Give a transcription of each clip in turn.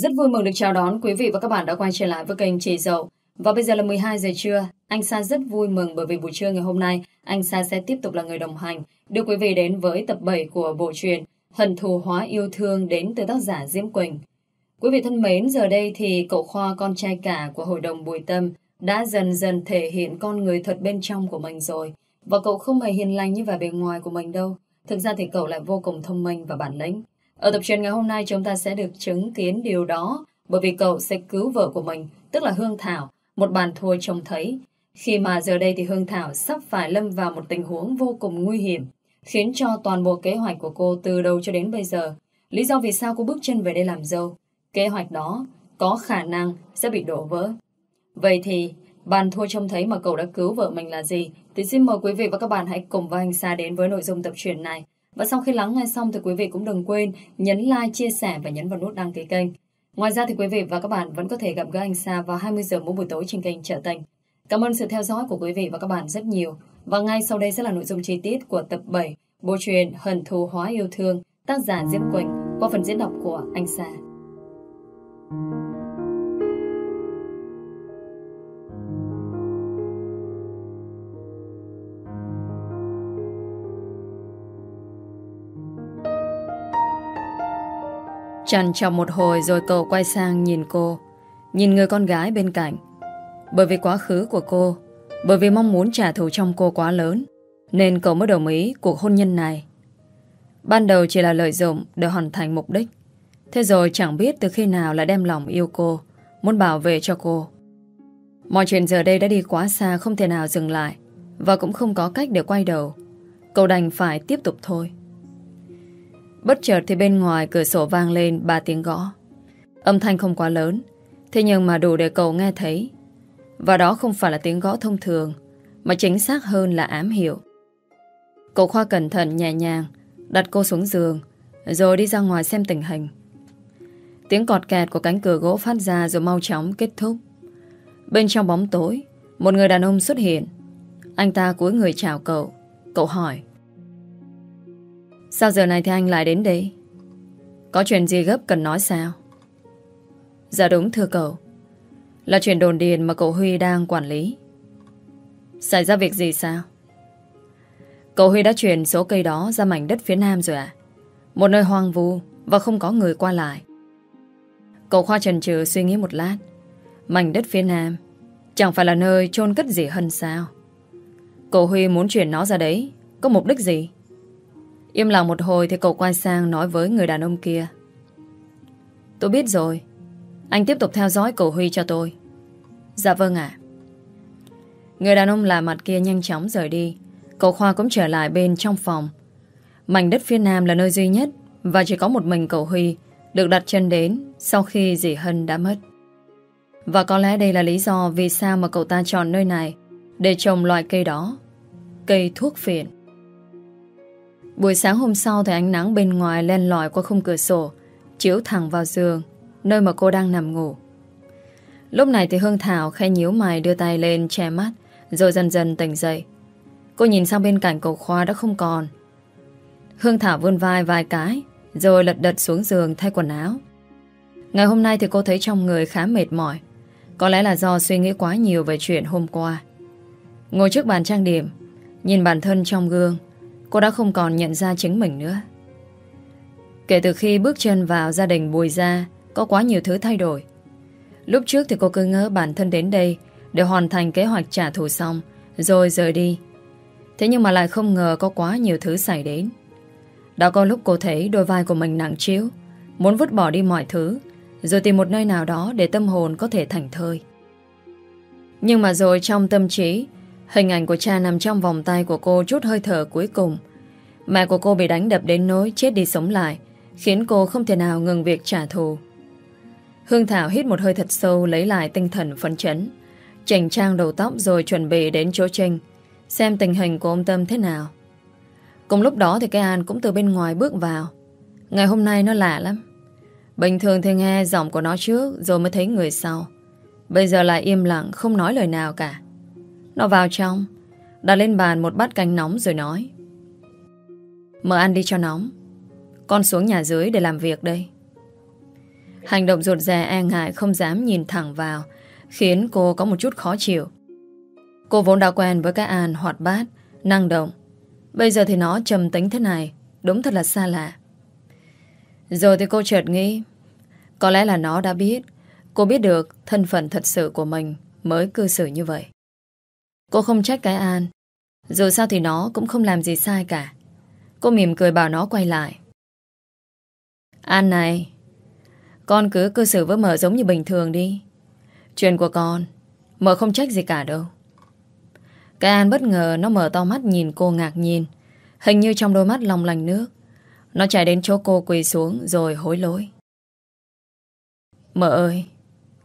Rất vui mừng được chào đón quý vị và các bạn đã quay trở lại với kênh Chị Dậu. Và bây giờ là 12 giờ trưa. Anh Sa rất vui mừng bởi vì buổi trưa ngày hôm nay anh Sa sẽ tiếp tục là người đồng hành đưa quý vị đến với tập 7 của bộ truyền Hận thù hóa yêu thương đến từ tác giả Diễm Quỳnh. Quý vị thân mến, giờ đây thì cậu Khoa con trai cả của hội đồng Bùi Tâm đã dần dần thể hiện con người thật bên trong của mình rồi. Và cậu không hề hiền lành như vẻ bề ngoài của mình đâu. Thực ra thì cậu lại vô cùng thông minh và bản lĩnh. Ở tập truyện ngày hôm nay chúng ta sẽ được chứng kiến điều đó bởi vì cậu sẽ cứu vợ của mình, tức là Hương Thảo, một bàn thua trông thấy. Khi mà giờ đây thì Hương Thảo sắp phải lâm vào một tình huống vô cùng nguy hiểm, khiến cho toàn bộ kế hoạch của cô từ đầu cho đến bây giờ. Lý do vì sao cô bước chân về đây làm dâu, kế hoạch đó có khả năng sẽ bị đổ vỡ. Vậy thì, bàn thua trông thấy mà cậu đã cứu vợ mình là gì? Thì xin mời quý vị và các bạn hãy cùng với anh Sa đến với nội dung tập truyện này. Và sau khi lắng nghe xong thì quý vị cũng đừng quên nhấn like, chia sẻ và nhấn vào nút đăng ký kênh. Ngoài ra thì quý vị và các bạn vẫn có thể gặp gỡ anh Sa vào 20 giờ mỗi buổi tối trên kênh Trợ Tình. Cảm ơn sự theo dõi của quý vị và các bạn rất nhiều. Và ngay sau đây sẽ là nội dung chi tiết của tập 7 bộ truyện Hận thù hóa yêu thương tác giả Diễm Quỳnh qua phần diễn đọc của anh Sa. Trần trong một hồi rồi cậu quay sang nhìn cô, Nhìn người con gái bên cạnh. Bởi vì quá khứ của cô, Bởi vì mong muốn trả thù trong cô quá lớn, Nên cậu mới đồng ý cuộc hôn nhân này. Ban đầu chỉ là lợi dụng Để hoàn thành mục đích. Thế rồi chẳng biết từ khi nào là đem lòng yêu cô, Muốn bảo vệ cho cô. Mọi chuyện giờ đây đã đi quá xa, Không thể nào dừng lại, Và cũng không có cách để quay đầu. Cậu đành phải tiếp tục thôi. Bất chợt thì bên ngoài cửa sổ vang lên ba tiếng gõ. Âm thanh không quá lớn, thế nhưng mà đủ để cậu nghe thấy. Và đó không phải là tiếng gõ thông thường, mà chính xác hơn là ám hiệu. Cậu Khoa cẩn thận nhẹ nhàng, đặt cô xuống giường, rồi đi ra ngoài xem tình hình. Tiếng cọt kẹt của cánh cửa gỗ phát ra rồi mau chóng kết thúc. Bên trong bóng tối, một người đàn ông xuất hiện. Anh ta cúi người chào cậu. Cậu hỏi. Sao giờ này thì anh lại đến đây? Có chuyện gì gấp cần nói sao? Dạ đúng, thưa cậu. Là chuyện đồn điền mà cậu Huy đang quản lý. Xảy ra việc gì sao? Cậu Huy đã chuyển số cây đó ra mảnh đất phía nam rồi à? Một nơi hoang vu và không có người qua lại. Cậu Khoa trần trừ suy nghĩ một lát. Mảnh đất phía nam, chẳng phải là nơi chôn cất gì hơn sao? Cậu Huy muốn chuyển nó ra đấy, có mục đích gì? Im lặng một hồi thì cậu quay sang nói với người đàn ông kia. Tôi biết rồi. Anh tiếp tục theo dõi cậu Huy cho tôi. Dạ vâng ạ. Người đàn ông lạ mặt kia nhanh chóng rời đi. Cậu Khoa cũng trở lại bên trong phòng. Mảnh đất phía nam là nơi duy nhất và chỉ có một mình cậu Huy được đặt chân đến sau khi dì Hân đã mất. Và có lẽ đây là lý do vì sao mà cậu ta chọn nơi này để trồng loại cây đó. Cây thuốc phiện. Buổi sáng hôm sau thì ánh nắng bên ngoài len lỏi qua khung cửa sổ, chiếu thẳng vào giường, nơi mà cô đang nằm ngủ. Lúc này thì Hương Thảo khẽ nhíu mày đưa tay lên che mắt, rồi dần dần tỉnh dậy. Cô nhìn sang bên cạnh cầu Khoa đã không còn. Hương Thảo vươn vai vài cái, rồi lật đật xuống giường thay quần áo. Ngày hôm nay thì cô thấy trong người khá mệt mỏi. Có lẽ là do suy nghĩ quá nhiều về chuyện hôm qua. Ngồi trước bàn trang điểm, nhìn bản thân trong gương, Cô đã không còn nhận ra chính mình nữa. Kể từ khi bước chân vào gia đình Bùi Gia, Có quá nhiều thứ thay đổi. Lúc trước thì cô cứ ngỡ bản thân đến đây Để hoàn thành kế hoạch trả thù xong, Rồi rời đi. Thế nhưng mà lại không ngờ có quá nhiều thứ xảy đến. Đã có lúc cô thấy đôi vai của mình nặng chiếu Muốn vứt bỏ đi mọi thứ, Rồi tìm một nơi nào đó để tâm hồn có thể thành thơi. Nhưng mà rồi trong tâm trí Hình ảnh của cha nằm trong vòng tay của cô chút hơi thở cuối cùng. Mẹ của cô bị đánh đập đến nỗi chết đi sống lại, khiến cô không thể nào ngừng việc trả thù. Hương Thảo hít một hơi thật sâu lấy lại tinh thần phấn chấn. Chỉnh trang đầu tóc rồi chuẩn bị đến chỗ Trinh, xem tình hình của ông Tâm thế nào. Cùng lúc đó thì cái An cũng từ bên ngoài bước vào. Ngày hôm nay nó lạ lắm. Bình thường thì nghe giọng của nó trước rồi mới thấy người sau. Bây giờ lại im lặng không nói lời nào cả. Nó vào trong, Đặt lên bàn một bát canh nóng rồi nói. Mở ăn đi cho nóng, Con xuống nhà dưới để làm việc đây. Hành động ruột rè e ngại không dám nhìn thẳng vào, Khiến cô có một chút khó chịu. Cô vốn đã quen với cái An hoạt bát, Năng động. Bây giờ thì nó trầm tính thế này, Đúng thật là xa lạ. Rồi thì cô chợt nghĩ, Có lẽ là nó đã biết, Cô biết được thân phận thật sự của mình Mới cư xử như vậy. Cô không trách cái An. Dù sao thì nó cũng không làm gì sai cả. Cô mỉm cười bảo nó quay lại. An này, Con cứ cư xử với mợ giống như bình thường đi. Chuyện của con, Mợ không trách gì cả đâu. Cái An bất ngờ nó mở to mắt nhìn cô ngạc nhiên. Hình như trong đôi mắt lòng lành nước, Nó chạy đến chỗ cô quỳ xuống Rồi hối lỗi. Mợ ơi,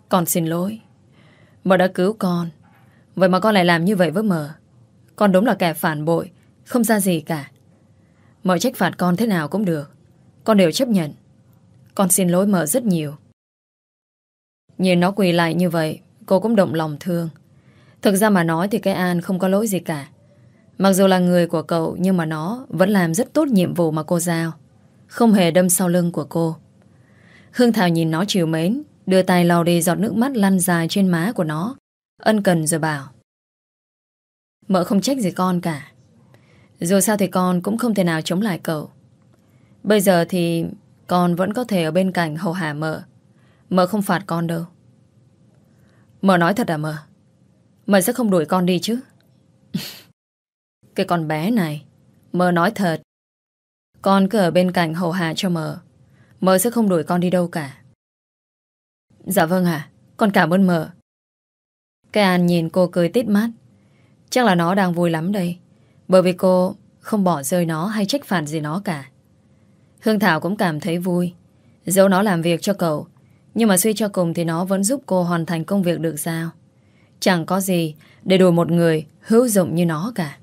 Con xin lỗi. Mợ đã cứu con. Vậy mà con lại làm như vậy với mờ, Con đúng là kẻ phản bội Không ra gì cả. Mợ trách phạt con thế nào cũng được. Con đều chấp nhận. Con xin lỗi mợ rất nhiều. Nhìn nó quỳ lại như vậy Cô cũng động lòng thương. Thực ra mà nói thì cái An không có lỗi gì cả. Mặc dù là người của cậu Nhưng mà nó vẫn làm rất tốt nhiệm vụ mà cô giao. Không hề đâm sau lưng của cô. Hương Thảo nhìn nó chiều mến Đưa tay lau đi giọt nước mắt lăn dài trên má của nó. Ân cần rồi bảo. Mợ không trách gì con cả. Dù sao thì con cũng không thể nào chống lại cậu. Bây giờ thì Con vẫn có thể ở bên cạnh hầu hạ mợ. Mợ không phạt con đâu. Mợ nói thật à mợ? Mợ sẽ không đuổi con đi chứ. Cái con bé này, Mợ nói thật. Con cứ ở bên cạnh hầu hạ cho mợ. Mợ sẽ không đuổi con đi đâu cả. Dạ vâng ạ. Con cảm ơn mợ. Cái An nhìn cô cười tít mắt. Chắc là nó đang vui lắm đây, Bởi vì cô không bỏ rơi nó Hay trách phạt gì nó cả. Hương Thảo cũng cảm thấy vui, Dẫu nó làm việc cho cậu, Nhưng mà suy cho cùng thì nó vẫn giúp cô hoàn thành công việc được sao? Chẳng có gì Để đùa một người hữu dụng như nó cả.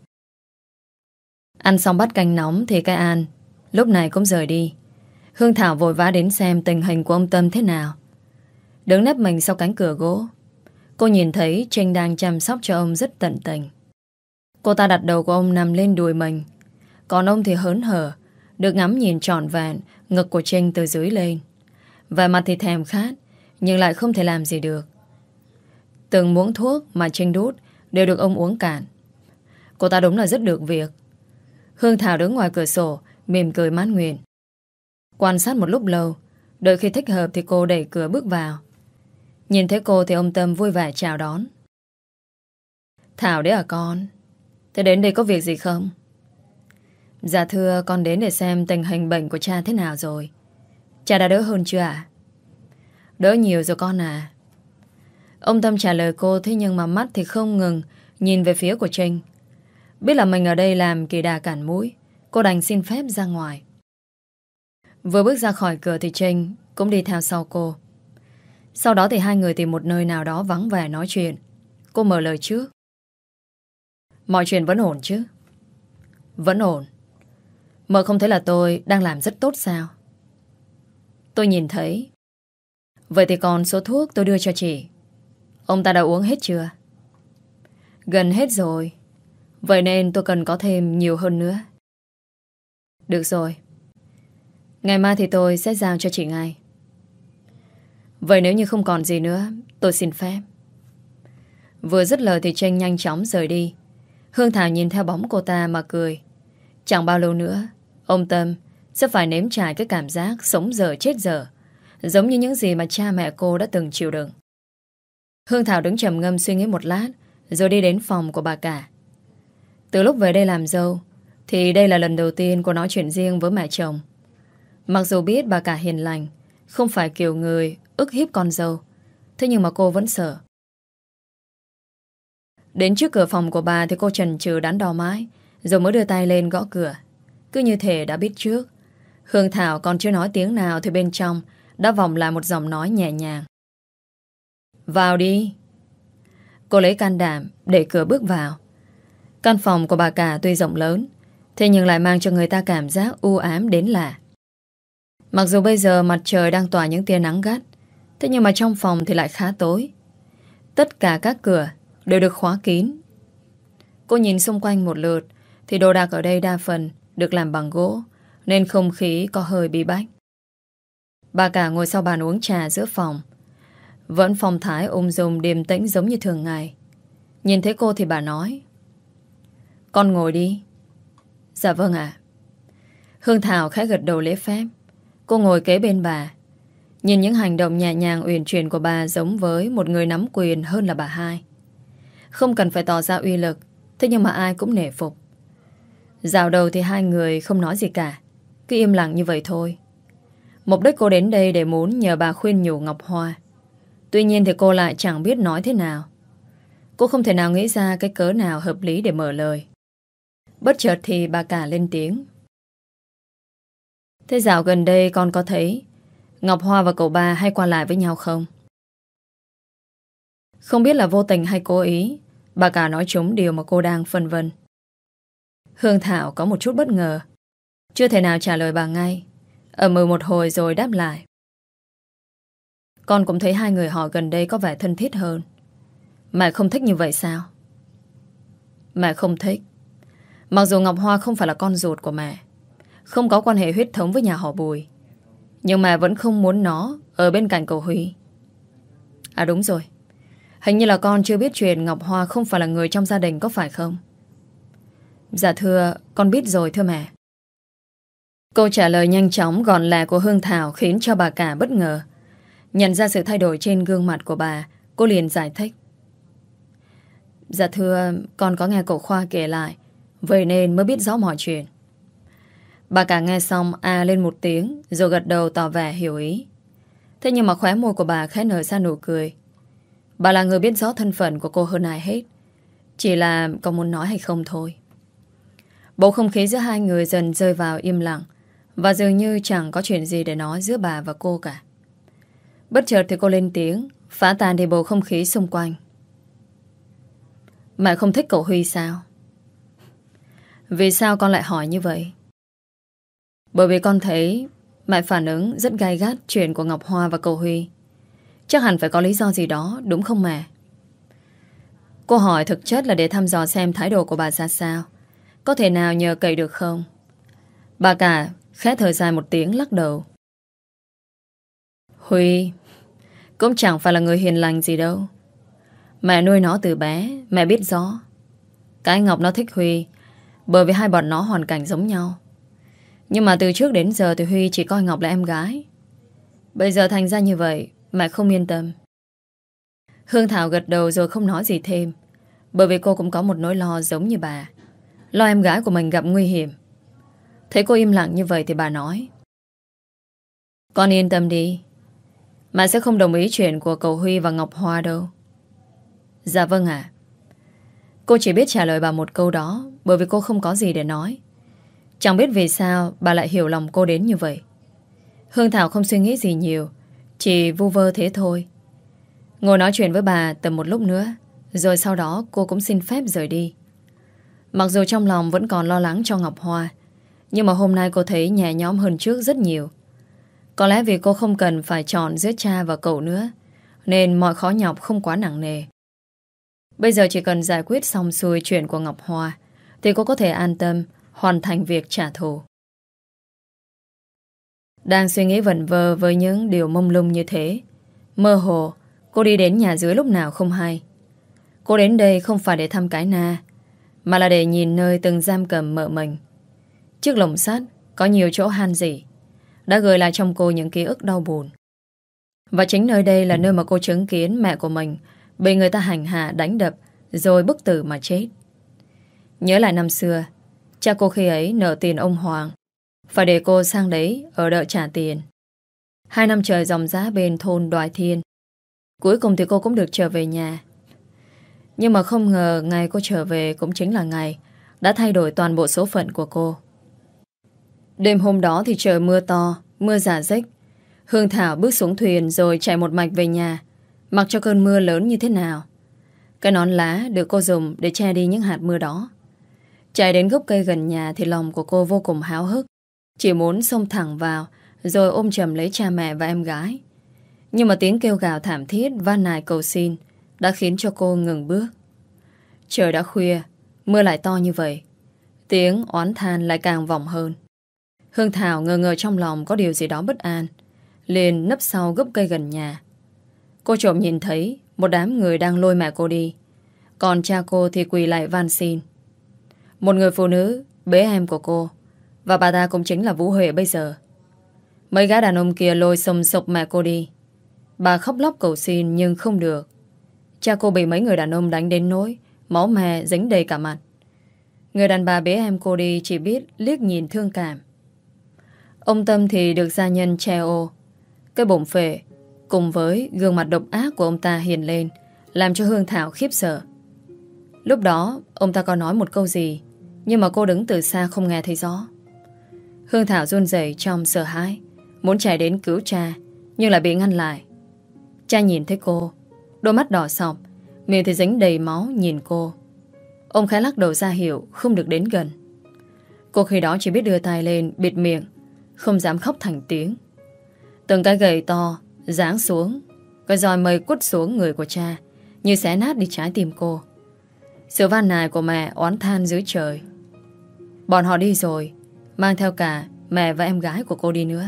Ăn xong bát canh nóng Thì cái An Lúc này cũng rời đi. Hương Thảo vội vã đến xem tình hình của ông Tâm thế nào. Đứng nấp mình sau cánh cửa gỗ Cô nhìn thấy Trinh đang chăm sóc cho ông rất tận tình. Cô ta đặt đầu của ông nằm lên đùi mình. Còn ông thì hớn hở, Được ngắm nhìn trọn vẹn, Ngực của Trinh từ dưới lên. Và mặt thì thèm khát, Nhưng lại không thể làm gì được. Từng muỗng thuốc mà Trinh đút Đều được ông uống cạn. Cô ta đúng là rất được việc. Hương Thảo đứng ngoài cửa sổ, Mỉm cười mát nguyện. Quan sát một lúc lâu, Đợi khi thích hợp thì cô đẩy cửa bước vào. Nhìn thấy cô thì ông Tâm vui vẻ chào đón. Thảo đấy à con? Thế đến đây có việc gì không? Dạ thưa, con đến để xem tình hình bệnh của cha thế nào rồi. Cha đã đỡ hơn chưa ạ? Đỡ nhiều rồi con à. Ông Tâm trả lời cô Thế nhưng mà mắt thì không ngừng Nhìn về phía của Trinh. Biết là mình ở đây làm kỳ đà cản mũi, Cô đành xin phép ra ngoài. Vừa bước ra khỏi cửa thì Trinh Cũng đi theo sau cô. Sau đó thì hai người tìm một nơi nào đó vắng vẻ nói chuyện. Cô mở lời trước Mọi chuyện vẫn ổn chứ? Vẫn ổn. Mợ không thấy là tôi đang làm rất tốt sao? Tôi nhìn thấy. Vậy thì còn số thuốc tôi đưa cho chị. Ông ta đã uống hết chưa? Gần hết rồi. Vậy nên tôi cần có thêm nhiều hơn nữa. Được rồi. Ngày mai thì tôi sẽ giao cho chị ngay. Vậy nếu như không còn gì nữa, Tôi xin phép. Vừa dứt lời thì Tranh nhanh chóng rời đi. Hương Thảo nhìn theo bóng cô ta mà cười. Chẳng bao lâu nữa, Ông Tâm sẽ phải nếm trải cái cảm giác Sống giờ chết giờ Giống như những gì mà cha mẹ cô đã từng chịu đựng. Hương Thảo đứng trầm ngâm suy nghĩ một lát, Rồi đi đến phòng của bà cả. Từ lúc về đây làm dâu, Thì đây là lần đầu tiên cô nói chuyện riêng với mẹ chồng. Mặc dù biết bà cả hiền lành, Không phải kiểu người ức hiếp con dâu. Thế nhưng mà cô vẫn sợ. Đến trước cửa phòng của bà Thì cô trần trừ đắn đo mãi, Rồi mới đưa tay lên gõ cửa. Cứ như thể đã biết trước. Hương Thảo còn chưa nói tiếng nào Thì bên trong đã vòng lại một giọng nói nhẹ nhàng. Vào đi. Cô lấy can đảm Để cửa bước vào. Căn phòng của bà cả tuy rộng lớn, Thế nhưng lại mang cho người ta cảm giác u ám đến lạ. Mặc dù bây giờ mặt trời đang tỏa những tia nắng gắt Thế nhưng mà trong phòng thì lại khá tối. Tất cả các cửa Đều được khóa kín. Cô nhìn xung quanh một lượt, Thì đồ đạc ở đây đa phần Được làm bằng gỗ, Nên không khí có hơi bị bách. Bà cả ngồi sau bàn uống trà giữa phòng. Vẫn phong thái ung dung, điềm tĩnh giống như thường ngày. Nhìn thấy cô thì bà nói, Con ngồi đi. Dạ vâng ạ. Hương Thảo khẽ gật đầu lễ phép. Cô ngồi kế bên bà Nhìn những hành động nhẹ nhàng uyển chuyển của bà Giống với một người nắm quyền hơn là bà hai. Không cần phải tỏ ra uy lực, Thế nhưng mà ai cũng nể phục. Dạo đầu thì hai người không nói gì cả, Cứ im lặng như vậy thôi. Mục đích cô đến đây để muốn nhờ bà khuyên nhủ Ngọc Hoa. Tuy nhiên thì cô lại chẳng biết nói thế nào. Cô không thể nào nghĩ ra cái cớ nào hợp lý để mở lời. Bất chợt thì bà cả lên tiếng. Thế dạo gần đây con có thấy Ngọc Hoa và cậu ba hay qua lại với nhau không? Không biết là vô tình hay cố ý, Bà cả nói trúng điều mà cô đang phân vân. Hương Thảo có một chút bất ngờ. Chưa thể nào trả lời bà ngay. Ở mừ một hồi rồi đáp lại. Con cũng thấy hai người họ gần đây có vẻ thân thiết hơn. Mẹ không thích như vậy sao? Mẹ không thích. Mặc dù Ngọc Hoa không phải là con ruột của mẹ, Không có quan hệ huyết thống với nhà họ Bùi nhưng mà vẫn không muốn nó Ở bên cạnh cậu Huy À đúng rồi Hình như là con chưa biết chuyện Ngọc Hoa không phải là người trong gia đình có phải không? Dạ thưa, con biết rồi thưa mẹ. Câu trả lời nhanh chóng gọn lẹ của Hương Thảo khiến cho bà cả bất ngờ. Nhận ra sự thay đổi trên gương mặt của bà, cô liền giải thích. Dạ thưa, con có nghe cậu Khoa kể lại, vậy nên mới biết rõ mọi chuyện. Bà cả nghe xong a lên một tiếng, rồi gật đầu tỏ vẻ hiểu ý. Thế nhưng mà khóe môi của bà khẽ nở ra nụ cười. Bà là người biết rõ thân phận của cô hơn ai hết. Chỉ là có muốn nói hay không thôi. Bầu không khí giữa hai người dần rơi vào im lặng, và dường như chẳng có chuyện gì để nói giữa bà và cô cả. Bất chợt thì cô lên tiếng, phá tan đi bầu không khí xung quanh. Mẹ không thích cậu Huy sao? Vì sao con lại hỏi như vậy? Bởi vì con thấy mẹ phản ứng rất gai gắt chuyện của Ngọc Hoa và cậu Huy. Chắc hẳn phải có lý do gì đó, đúng không mẹ? Cô hỏi thực chất là để thăm dò xem thái độ của bà ra sao. Có thể nào nhờ cậy được không? Bà cả khẽ thở dài một tiếng lắc đầu. Huy cũng chẳng phải là người hiền lành gì đâu. Mẹ nuôi nó từ bé, mẹ biết rõ. Cái Ngọc nó thích Huy bởi vì hai bọn nó hoàn cảnh giống nhau. Nhưng mà từ trước đến giờ thì Huy chỉ coi Ngọc là em gái. Bây giờ thành ra như vậy, mẹ không yên tâm. Hương Thảo gật đầu rồi không nói gì thêm. Bởi vì cô cũng có một nỗi lo giống như bà. Lo em gái của mình gặp nguy hiểm Thấy cô im lặng như vậy thì bà nói Con yên tâm đi mẹ sẽ không đồng ý chuyện của cậu Huy và Ngọc Hoa đâu Dạ vâng ạ Cô chỉ biết trả lời bà một câu đó Bởi vì cô không có gì để nói Chẳng biết vì sao bà lại hiểu lòng cô đến như vậy. Hương Thảo không suy nghĩ gì nhiều, Chỉ vu vơ thế thôi. Ngồi nói chuyện với bà tầm một lúc nữa, Rồi sau đó cô cũng xin phép rời đi. Mặc dù trong lòng vẫn còn lo lắng cho Ngọc Hoa, Nhưng mà hôm nay cô thấy nhẹ nhõm hơn trước rất nhiều. Có lẽ vì cô không cần phải chọn giữa cha và cậu nữa, Nên mọi khó nhọc không quá nặng nề. Bây giờ chỉ cần giải quyết xong xuôi chuyện của Ngọc Hoa, Thì cô có thể an tâm Hoàn thành việc trả thù. Đang suy nghĩ vẩn vơ với những điều mông lung như thế, Mơ hồ, Cô đi đến nhà dưới lúc nào không hay. Cô đến đây không phải để thăm cái na, mà là để nhìn nơi từng giam cầm mợ mình. Trước lồng sắt Có nhiều chỗ han dỉ, Đã gửi lại trong cô những ký ức đau buồn. Và chính nơi đây là nơi mà cô chứng kiến Mẹ của mình Bị người ta hành hạ, đánh đập, Rồi bức tử mà chết. Nhớ lại năm xưa Cha cô khi ấy nợ tiền ông Hoàng Phải để cô sang đấy Ở đợi trả tiền Hai năm trời dòng giá bên thôn Đoài Thiên Cuối cùng thì cô cũng được trở về nhà nhưng mà không ngờ ngày cô trở về cũng chính là ngày đã thay đổi toàn bộ số phận của cô. Đêm hôm đó thì trời mưa to, mưa giả rách Hương Thảo bước xuống thuyền rồi chạy một mạch về nhà, mặc cho cơn mưa lớn như thế nào. Cái nón lá được cô dùng để che đi những hạt mưa đó. Chạy đến gốc cây gần nhà thì lòng của cô vô cùng háo hức. Chỉ muốn xông thẳng vào rồi ôm chầm lấy cha mẹ và em gái. Nhưng mà tiếng kêu gào thảm thiết van nài cầu xin đã khiến cho cô ngừng bước. Trời đã khuya, mưa lại to như vậy. Tiếng oán than lại càng vọng hơn. Hương Thảo ngờ ngờ trong lòng có điều gì đó bất an. liền nấp sau gốc cây gần nhà. Cô trộm nhìn thấy một đám người đang lôi mẹ cô đi. Còn cha cô thì quỳ lại van xin. Một người phụ nữ, bế em của cô và bà ta cũng chính là Vũ Huệ bây giờ. Mấy gã đàn ông kia lôi sầm sộc mẹ cô đi. Bà khóc lóc cầu xin nhưng không được. Cha cô bị mấy người đàn ông đánh đến nỗi, máu mè dính đầy cả mặt. Người đàn bà bế em cô đi chỉ biết liếc nhìn thương cảm. Ông Tâm thì được gia nhân che ô. Cái bụng phệ, cùng với gương mặt độc ác của ông ta hiền lên, làm cho Hương Thảo khiếp sợ. Lúc đó, ông ta có nói một câu gì nhưng mà cô đứng từ xa không nghe thấy rõ. Hương Thảo run rẩy trong sợ hãi, muốn chạy đến cứu cha, nhưng lại bị ngăn lại. Cha nhìn thấy cô, đôi mắt đỏ sọc, miệng thì dính đầy máu nhìn cô. Ông khá lắc đầu ra hiệu không được đến gần. Cô khi đó chỉ biết đưa tay lên, bịt miệng, không dám khóc thành tiếng. Từng cái gầy to, giáng xuống, cái roi mây quất xuống người của cha, như xé nát đi trái tim cô. Sự van nài của mẹ oán than dưới trời. Bọn họ đi rồi, mang theo cả mẹ và em gái của cô đi nữa.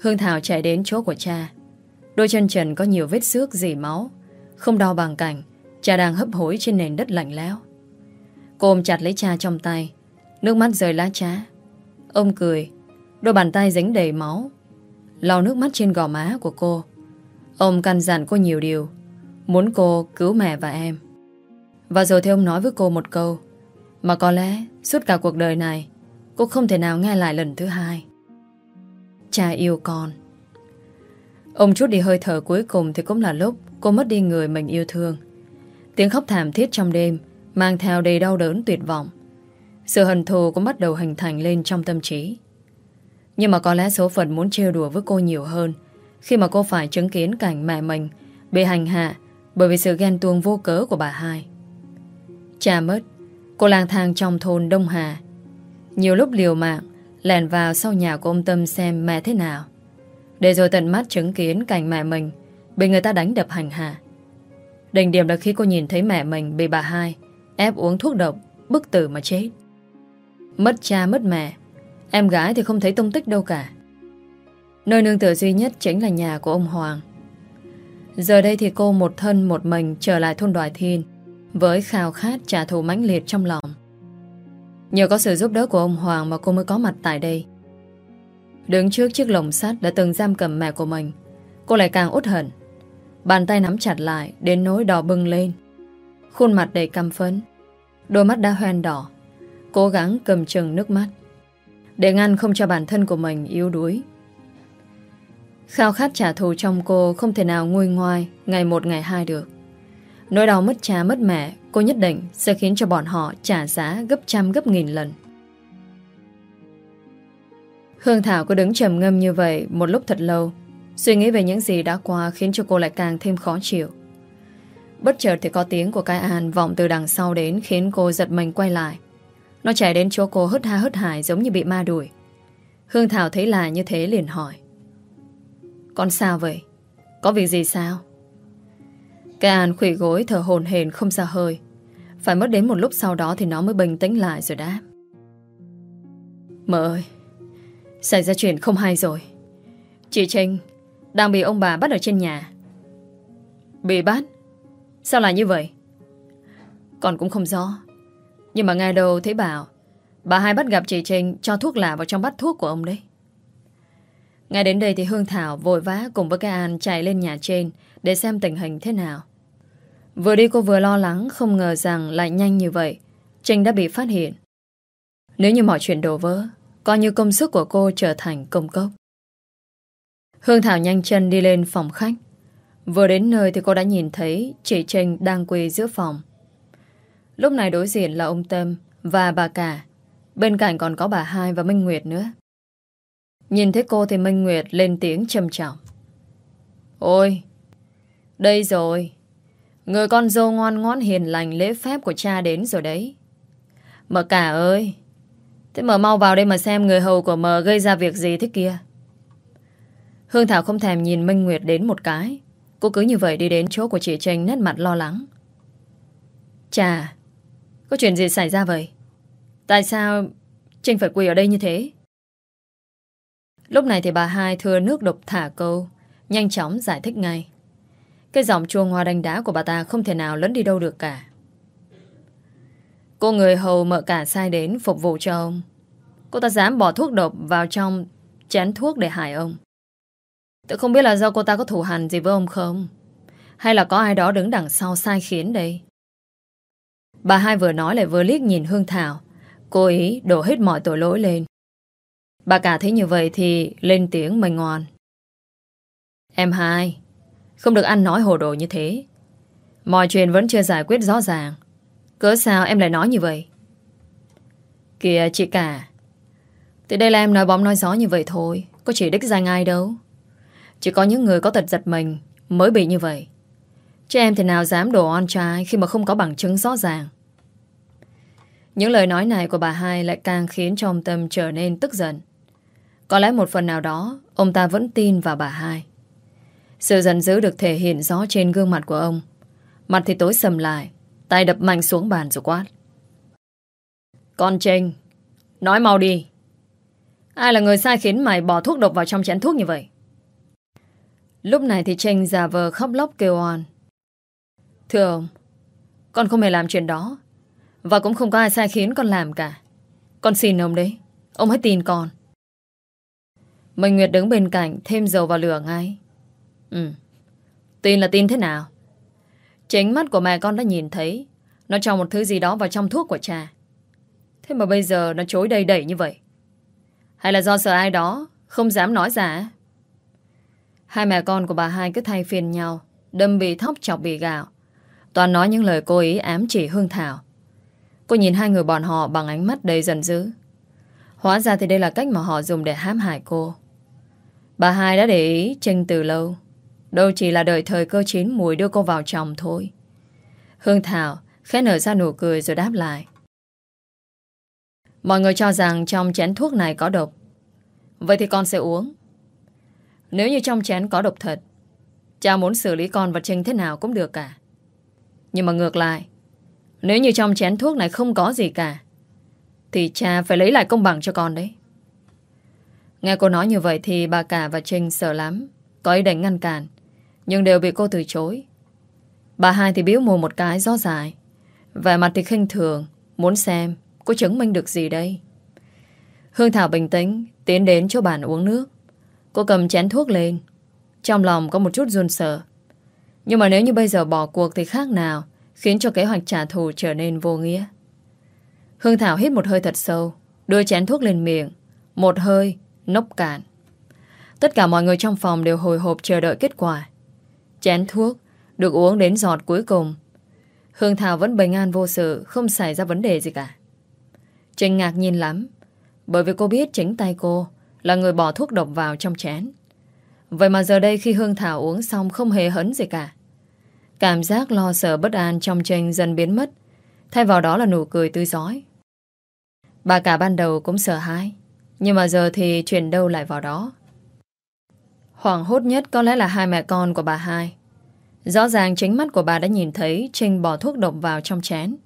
Hương Thảo chạy đến chỗ của cha. Đôi chân trần có nhiều vết xước dì máu, không đau bằng cảnh Cha đang hấp hối trên nền đất lạnh lẽo Cô ôm chặt lấy cha trong tay, Nước mắt rơi lá trá Ông cười, Đôi bàn tay dính đầy máu, lau nước mắt trên gò má của cô Ông căn dặn cô nhiều điều, Muốn cô cứu mẹ và em Và rồi thì ông nói với cô một câu mà có lẽ, suốt cả cuộc đời này, Cô không thể nào nghe lại lần thứ hai. Cha yêu con. Ông chút đi hơi thở cuối cùng Thì cũng là lúc cô mất đi người mình yêu thương. Tiếng khóc thảm thiết trong đêm Mang theo đầy đau đớn tuyệt vọng. Sự hận thù cũng bắt đầu hình thành lên trong tâm trí. Nhưng mà có lẽ số phận muốn trêu đùa với cô nhiều hơn Khi mà cô phải chứng kiến cảnh mẹ mình Bị hành hạ Bởi vì sự ghen tuông vô cớ của bà hai. Cha mất. Cô lang thang trong thôn Đông Hà Nhiều lúc liều mạng Lèn vào sau nhà của ông Tâm xem mẹ thế nào Để rồi tận mắt chứng kiến cảnh mẹ mình Bị người ta đánh đập hành hạ Đỉnh điểm là khi cô nhìn thấy mẹ mình bị bà hai ép uống thuốc độc, bức tử mà chết. Mất cha mất mẹ, em gái thì không thấy tung tích đâu cả. Nơi nương tựa duy nhất chính là nhà của ông Hoàng. Giờ đây thì cô một thân một mình trở lại thôn Đoài Thiên với khao khát trả thù mãnh liệt trong lòng. Nhờ có sự giúp đỡ của ông Hoàng mà cô mới có mặt tại đây. Đứng trước chiếc lồng sắt đã từng giam cầm mẹ của mình, cô lại càng út hận. Bàn tay nắm chặt lại Đến nỗi đỏ bừng lên Khuôn mặt đầy căm phấn Đôi mắt đã hoen đỏ Cố gắng cầm chừng nước mắt Để ngăn không cho bản thân của mình yếu đuối Khao khát trả thù trong cô Không thể nào nguôi ngoai Ngày một ngày hai được Nỗi đau mất cha mất mẹ, Cô nhất định sẽ khiến cho bọn họ trả giá Gấp trăm gấp nghìn lần Hương Thảo cứ đứng trầm ngâm như vậy Một lúc thật lâu Suy nghĩ về những gì đã qua khiến cho cô lại càng thêm khó chịu. Bất chợt thì có tiếng của cái an vọng từ đằng sau đến khiến cô giật mình quay lại. Nó chạy đến chỗ cô hứt ha hứt hải giống như bị ma đuổi. Hương Thảo thấy là như thế liền hỏi. Con sao vậy? Có việc gì sao? Cái an khủy gối thở hồn hền không ra hơi. Phải mất đến một lúc sau đó thì nó mới bình tĩnh lại rồi đáp. Mợ ơi, xảy ra chuyện không hay rồi. Chị Trinh đang bị ông bà bắt ở trên nhà Bị bắt Sao lại như vậy Còn cũng không rõ Nhưng mà nghe đâu thấy bảo Bà hai bắt gặp chị Trinh cho thuốc lạ vào trong bát thuốc của ông đấy ngay đến đây thì Hương Thảo vội vã cùng với cái An chạy lên nhà trên để xem tình hình thế nào. Vừa đi cô vừa lo lắng không ngờ rằng lại nhanh như vậy. Trinh đã bị phát hiện. Nếu như mọi chuyện đổ vỡ, coi như công sức của cô trở thành công cốc. Hương Thảo nhanh chân đi lên phòng khách. Vừa đến nơi thì cô đã nhìn thấy chị Trinh đang quỳ giữa phòng. Lúc này đối diện là ông Tâm và bà cả. Bên cạnh còn có bà Hai và Minh Nguyệt nữa. Nhìn thấy cô thì Minh Nguyệt lên tiếng trầm trọng. Ôi, đây rồi. Người con dâu ngoan ngoãn hiền lành lễ phép của cha đến rồi đấy. Mở cả ơi, thế mở mau vào đây mà xem người hầu của mờ gây ra việc gì thế kia. Hương Thảo không thèm nhìn Minh Nguyệt đến một cái. Cô cứ như vậy đi đến chỗ của chị Tranh nét mặt lo lắng. Chà, có chuyện gì xảy ra vậy? Tại sao Trinh phải quỳ ở đây như thế? Lúc này thì bà hai thừa nước độc thả câu, nhanh chóng giải thích ngay. Cái giọng chua hoa đánh đá của bà ta không thể nào lẫn đi đâu được cả. Cô người hầu mợ cả sai đến phục vụ cho ông. Cô ta dám bỏ thuốc độc vào trong chén thuốc để hại ông. Tôi không biết là do cô ta có thủ hành gì với ông không? Hay là có ai đó đứng đằng sau sai khiến đây? Bà hai vừa nói lại vừa liếc nhìn Hương Thảo. Cô ý đổ hết mọi tội lỗi lên. Bà cả thấy như vậy thì lên tiếng mình ngoan. Em hai, không được ăn nói hồ đồ như thế. Mọi chuyện vẫn chưa giải quyết rõ ràng. Cớ sao em lại nói như vậy? Kìa chị cả, từ đây là em nói bóng nói gió như vậy thôi, có chỉ đích danh ai đâu. Chỉ có những người có tật giật mình mới bị như vậy. Chứ em thì nào dám đổ on trai khi mà không có bằng chứng rõ ràng. Những lời nói này của bà hai lại càng khiến trong Tâm trở nên tức giận. Có lẽ một phần nào đó, ông ta vẫn tin vào bà hai. Sự giận dữ được thể hiện rõ trên gương mặt của ông. Mặt thì tối sầm lại, tay đập mạnh xuống bàn rồi quát. Con Trinh, nói mau đi. Ai là người sai khiến mày bỏ thuốc độc vào trong chén thuốc như vậy? Lúc này thì Trinh giả vờ khóc lóc kêu oan. Thưa ông, con không hề làm chuyện đó. Và cũng không có ai sai khiến con làm cả. Con xin ông đấy. Ông hãy tin con. Minh Nguyệt đứng bên cạnh, thêm dầu vào lửa ngay. Ừ. Tin là tin thế nào? Chính mắt của mẹ con đã nhìn thấy nó cho một thứ gì đó vào trong thuốc của cha. Thế mà bây giờ nó chối đầy đẩy như vậy. Hay là do sợ ai đó, không dám nói ra Hai mẹ con của bà hai cứ thay phiên nhau, Đâm bị thóc chọc bị gạo Toàn nói những lời cô ý ám chỉ Hương Thảo Cô nhìn hai người bọn họ bằng ánh mắt đầy giận dữ Hóa ra thì đây là cách mà họ dùng để hãm hại cô Bà hai đã để ý Trinh từ lâu. Đâu chỉ là đợi thời cơ chín mùi đưa cô vào chồng thôi. Hương Thảo khẽ nở ra nụ cười rồi đáp lại. Mọi người cho rằng trong chén thuốc này có độc. Vậy thì con sẽ uống. Nếu như trong chén có độc thật, Cha muốn xử lý con và Trinh thế nào cũng được cả. Nhưng mà ngược lại, Nếu như trong chén thuốc này không có gì cả, Thì cha phải lấy lại công bằng cho con đấy. Nghe cô nói như vậy thì bà cả và Trinh sợ lắm. Có ý định ngăn cản Nhưng đều bị cô từ chối. Bà hai thì biếu mồm một cái gió dài. Vẻ mặt thì khinh thường Muốn xem Cô chứng minh được gì đây. Hương Thảo bình tĩnh Tiến đến chỗ bàn uống nước. Cô cầm chén thuốc lên. Trong lòng có một chút run sợ. Nhưng mà nếu như bây giờ bỏ cuộc thì khác nào Khiến cho kế hoạch trả thù trở nên vô nghĩa. Hương Thảo hít một hơi thật sâu Đưa chén thuốc lên miệng. Một hơi, nốc cạn. Tất cả mọi người trong phòng đều hồi hộp chờ đợi kết quả. Chén thuốc Được uống đến giọt cuối cùng. Hương Thảo vẫn bình an vô sự, Không xảy ra vấn đề gì cả. Trinh ngạc nhiên lắm, Bởi vì cô biết chính tay cô Là người bỏ thuốc độc vào trong chén. Vậy mà giờ đây khi Hương Thảo uống xong Không hề hấn gì cả. Cảm giác lo sợ bất an trong Trinh dần biến mất, Thay vào đó là nụ cười tươi giói Bà cả ban đầu cũng sợ hãi. Nhưng mà giờ thì chuyển đâu lại vào đó Hoảng hốt nhất có lẽ là hai mẹ con của bà hai Rõ ràng chính mắt của bà đã nhìn thấy Trinh bỏ thuốc độc vào trong chén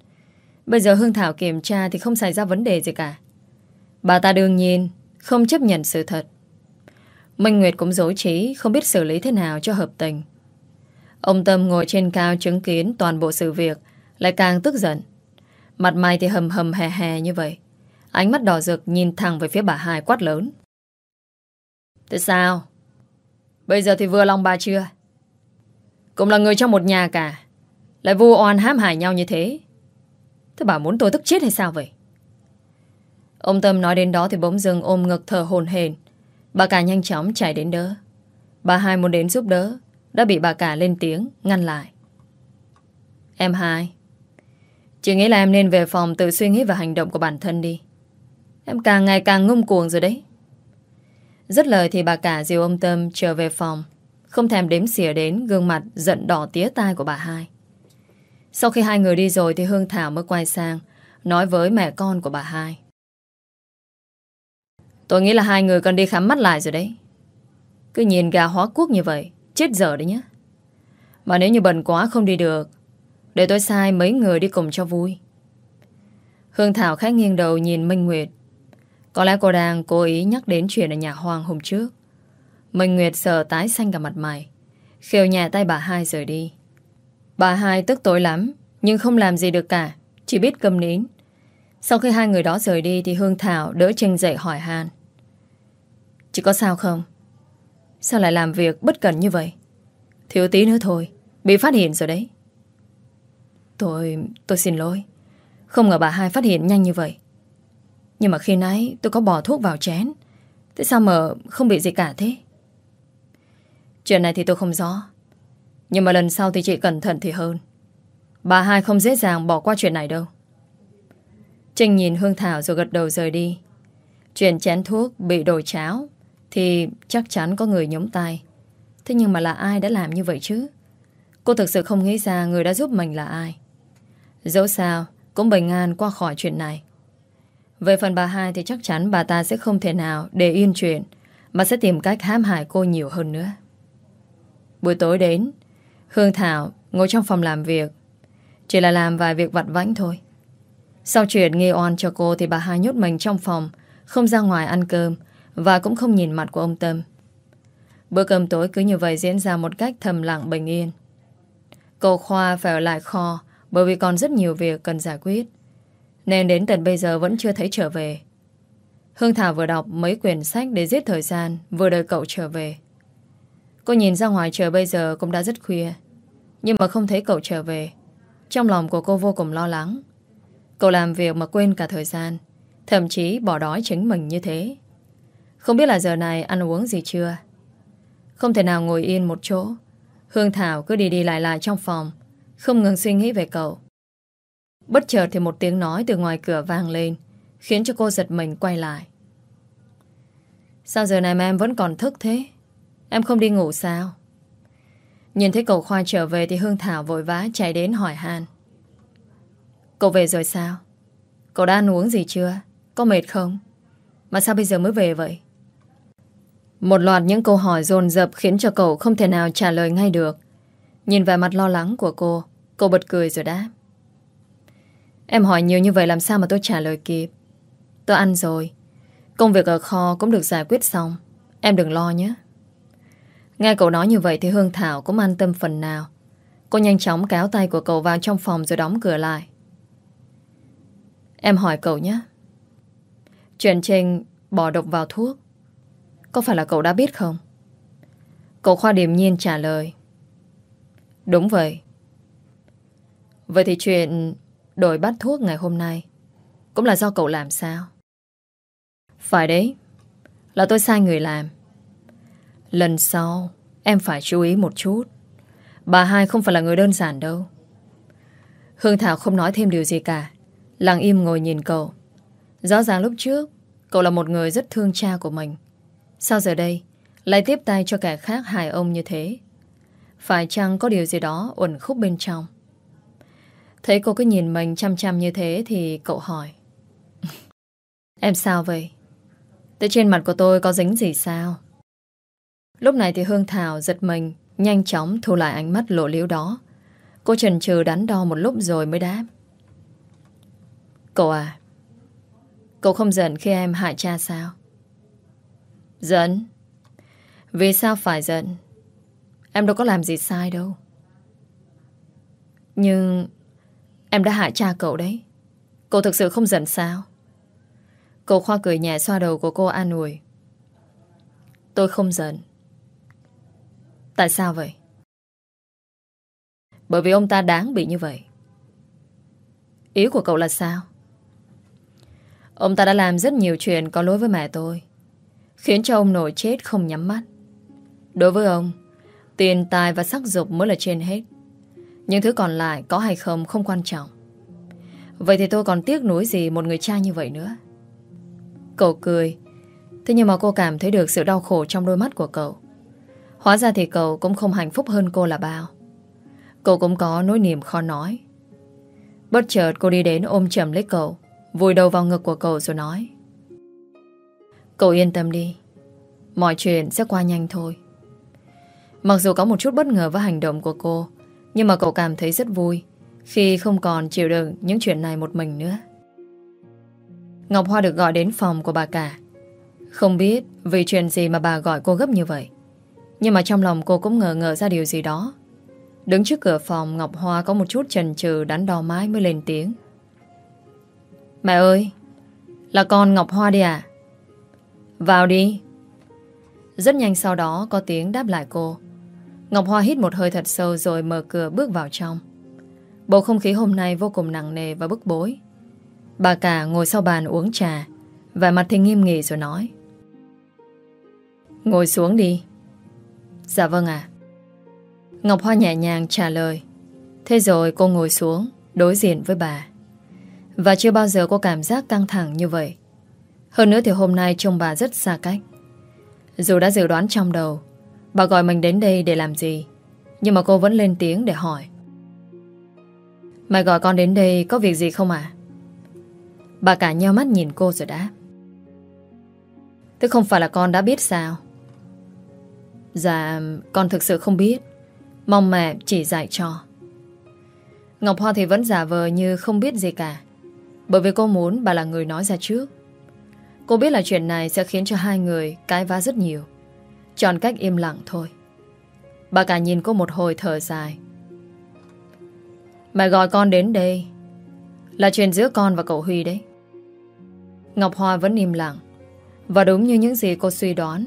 Bây giờ Hương Thảo kiểm tra thì không xảy ra vấn đề gì cả. Bà ta đương nhiên không chấp nhận sự thật. Minh Nguyệt cũng dối trí, không biết xử lý thế nào cho hợp tình. Ông Tâm ngồi trên cao chứng kiến toàn bộ sự việc, lại càng tức giận. Mặt mày thì hầm hầm hè hè như vậy. Ánh mắt đỏ rực nhìn thẳng về phía bà hai quát lớn. Thế sao? Bây giờ thì vừa lòng bà chưa? Cũng là người trong một nhà cả. Lại vu oan hãm hại nhau như thế. Thế bà muốn tôi tức chết hay sao vậy? Ông Tâm nói đến đó thì bỗng dưng ôm ngực thở hồn hền. Bà cả nhanh chóng chạy đến đỡ. Bà hai muốn đến giúp đỡ, đã bị bà cả lên tiếng, ngăn lại. Em hai, chị nghĩ là em nên về phòng tự suy nghĩ và hành động của bản thân đi. Em càng ngày càng ngông cuồng rồi đấy. Rất lời thì bà cả dìu ông Tâm trở về phòng, không thèm đếm xỉa đến gương mặt giận đỏ tía tai của bà hai. Sau khi hai người đi rồi thì Hương Thảo mới quay sang nói với mẹ con của bà hai. Tôi nghĩ là hai người cần đi khám mắt lại rồi đấy. Cứ nhìn gà hóa quốc như vậy, chết dở đấy nhé. Mà nếu như bận quá không đi được, để tôi sai mấy người đi cùng cho vui. Hương Thảo khẽ nghiêng đầu nhìn Minh Nguyệt. Có lẽ cô đang cố ý nhắc đến chuyện ở nhà Hoàng hôm trước. Minh Nguyệt sợ tái xanh cả mặt mày. Khiều nhà tay bà hai rời đi. Bà hai tức tối lắm, nhưng không làm gì được cả, chỉ biết cầm nín. Sau khi hai người đó rời đi thì Hương Thảo đỡ Trinh dậy hỏi Han. Chị có sao không? Sao lại làm việc bất cẩn như vậy? Thiếu tí nữa thôi, bị phát hiện rồi đấy. Tôi... tôi xin lỗi. Không ngờ bà hai phát hiện nhanh như vậy. Nhưng mà khi nãy tôi có bỏ thuốc vào chén. Thế sao mà không bị gì cả thế? Chuyện này thì tôi không rõ. Nhưng mà lần sau thì chị cẩn thận thì hơn. Bà hai không dễ dàng bỏ qua chuyện này đâu. Trinh nhìn Hương Thảo rồi gật đầu rời đi. Chuyện chén thuốc bị đổi cháo thì chắc chắn có người nhúng tay. Thế nhưng mà là ai đã làm như vậy chứ? Cô thực sự không nghĩ ra người đã giúp mình là ai. Dẫu sao, cũng bình an qua khỏi chuyện này. Về phần bà hai thì chắc chắn bà ta sẽ không thể nào để yên chuyện, mà sẽ tìm cách hãm hại cô nhiều hơn nữa. Buổi tối đến, Hương Thảo ngồi trong phòng làm việc. Chỉ là làm vài việc vặt vãnh thôi. Sau chuyện nghi oan cho cô thì bà hai nhốt mình trong phòng, không ra ngoài ăn cơm và cũng không nhìn mặt của ông Tâm. Bữa cơm tối cứ như vậy diễn ra một cách thầm lặng bình yên. Cô Khoa phải ở lại kho bởi vì còn rất nhiều việc cần giải quyết. Nên đến tận bây giờ vẫn chưa thấy trở về. Hương Thảo vừa đọc mấy quyển sách để giết thời gian, vừa đợi cậu trở về. Cô nhìn ra ngoài trời bây giờ cũng đã rất khuya. Nhưng mà không thấy cậu trở về. Trong lòng của cô vô cùng lo lắng. Cậu làm việc mà quên cả thời gian. Thậm chí bỏ đói chính mình như thế. Không biết là giờ này ăn uống gì chưa? Không thể nào ngồi yên một chỗ. Hương Thảo cứ đi đi lại lại trong phòng. Không ngừng suy nghĩ về cậu. Bất chợt thì một tiếng nói từ ngoài cửa vang lên. Khiến cho cô giật mình quay lại. Sao giờ này mà em vẫn còn thức thế? Em không đi ngủ sao? Nhìn thấy cậu Khoa trở về thì Hương Thảo vội vã chạy đến hỏi Han. Cậu về rồi sao? Cậu đã ăn uống gì chưa? Có mệt không? Mà sao bây giờ mới về vậy? Một loạt những câu hỏi dồn dập khiến cho cậu không thể nào trả lời ngay được. Nhìn vẻ mặt lo lắng của cô, cô bật cười rồi đáp. Em hỏi nhiều như vậy làm sao mà tôi trả lời kịp? Tôi ăn rồi. Công việc ở kho cũng được giải quyết xong. Em đừng lo nhé. Nghe cậu nói như vậy thì Hương Thảo cũng an tâm phần nào. Cô nhanh chóng kéo tay của cậu vào trong phòng rồi đóng cửa lại. Em hỏi cậu nhé. Chuyện Trinh bỏ độc vào thuốc. Có phải là cậu đã biết không? Cậu Khoa điềm nhiên trả lời. Đúng vậy. Vậy thì chuyện đổi bắt thuốc ngày hôm nay. Cũng là do cậu làm sao? Phải đấy. Là tôi sai người làm. Lần sau, Em phải chú ý một chút. Bà hai không phải là người đơn giản đâu. Hương Thảo không nói thêm điều gì cả. Lặng im ngồi nhìn cậu. Rõ ràng lúc trước, Cậu là một người rất thương cha của mình. Sao giờ đây Lại tiếp tay cho kẻ khác hại ông như thế? Phải chăng có điều gì đó uẩn khúc bên trong? Thấy cô cứ nhìn mình chăm chăm như thế Thì cậu hỏi Em sao vậy Tới trên mặt của tôi có dính gì sao Lúc này thì Hương Thảo giật mình, nhanh chóng thu lại ánh mắt lộ liễu đó. Cô chần chừ đắn đo một lúc rồi mới đáp. Cậu à, cậu không giận khi em hại cha sao? Giận? Vì sao phải giận? Em đâu có làm gì sai đâu. Nhưng em đã hại cha cậu đấy. Cậu thực sự không giận sao? Cậu khoa cười nhẹ xoa đầu của cô an ủi. Tôi không giận. Tại sao vậy? Bởi vì ông ta đáng bị như vậy. Ý của cậu là sao? Ông ta đã làm rất nhiều chuyện có lỗi với mẹ tôi. Khiến cho ông nội chết không nhắm mắt. Đối với ông, tiền tài và sắc dục mới là trên hết. Những thứ còn lại có hay không không quan trọng. Vậy thì tôi còn tiếc nuối gì một người cha như vậy nữa. Cậu cười. Thế nhưng mà cô cảm thấy được sự đau khổ trong đôi mắt của cậu. Hóa ra thì cậu cũng không hạnh phúc hơn cô là bao Cậu cũng có nỗi niềm khó nói Bất chợt cô đi đến ôm chầm lấy cậu, Vùi đầu vào ngực của cậu rồi nói Cậu yên tâm đi Mọi chuyện sẽ qua nhanh thôi Mặc dù có một chút bất ngờ với hành động của cô nhưng mà cậu cảm thấy rất vui Khi không còn chịu đựng những chuyện này một mình nữa. Ngọc Hoa được gọi đến phòng của bà cả. Không biết vì chuyện gì mà bà gọi cô gấp như vậy. Nhưng mà trong lòng cô cũng ngờ ngờ ra điều gì đó. Đứng trước cửa phòng, Ngọc Hoa có một chút chần chừ, đắn đo mái mới lên tiếng. Mẹ ơi, Là con Ngọc Hoa đi à Vào đi. Rất nhanh sau đó có tiếng đáp lại cô. Ngọc Hoa hít một hơi thật sâu rồi mở cửa bước vào trong. Bầu không khí hôm nay vô cùng nặng nề và bức bối. Bà cả ngồi sau bàn uống trà Và mặt thì nghiêm nghị rồi nói. Ngồi xuống đi. Dạ vâng ạ. Ngọc Hoa nhẹ nhàng trả lời. Thế rồi cô ngồi xuống, Đối diện với bà. Và chưa bao giờ cô cảm giác căng thẳng như vậy. Hơn nữa thì hôm nay trông bà rất xa cách. Dù đã dự đoán trong đầu Bà gọi mình đến đây để làm gì? Nhưng mà cô vẫn lên tiếng để hỏi. Mày gọi con đến đây có việc gì không à Bà cả nheo mắt nhìn cô rồi đáp. Thế không phải là con đã biết sao? Dạ Con thực sự không biết. Mong mẹ chỉ dạy cho. Ngọc Hoa thì vẫn giả vờ như không biết gì cả. Bởi vì cô muốn bà là người nói ra trước. Cô biết là chuyện này sẽ khiến cho hai người cãi vã rất nhiều. Chọn cách im lặng thôi. Bà cả nhìn cô một hồi thở dài. Mẹ gọi con đến đây Là chuyện giữa con và cậu Huy đấy. Ngọc Hoa vẫn im lặng. Và đúng như những gì cô suy đoán,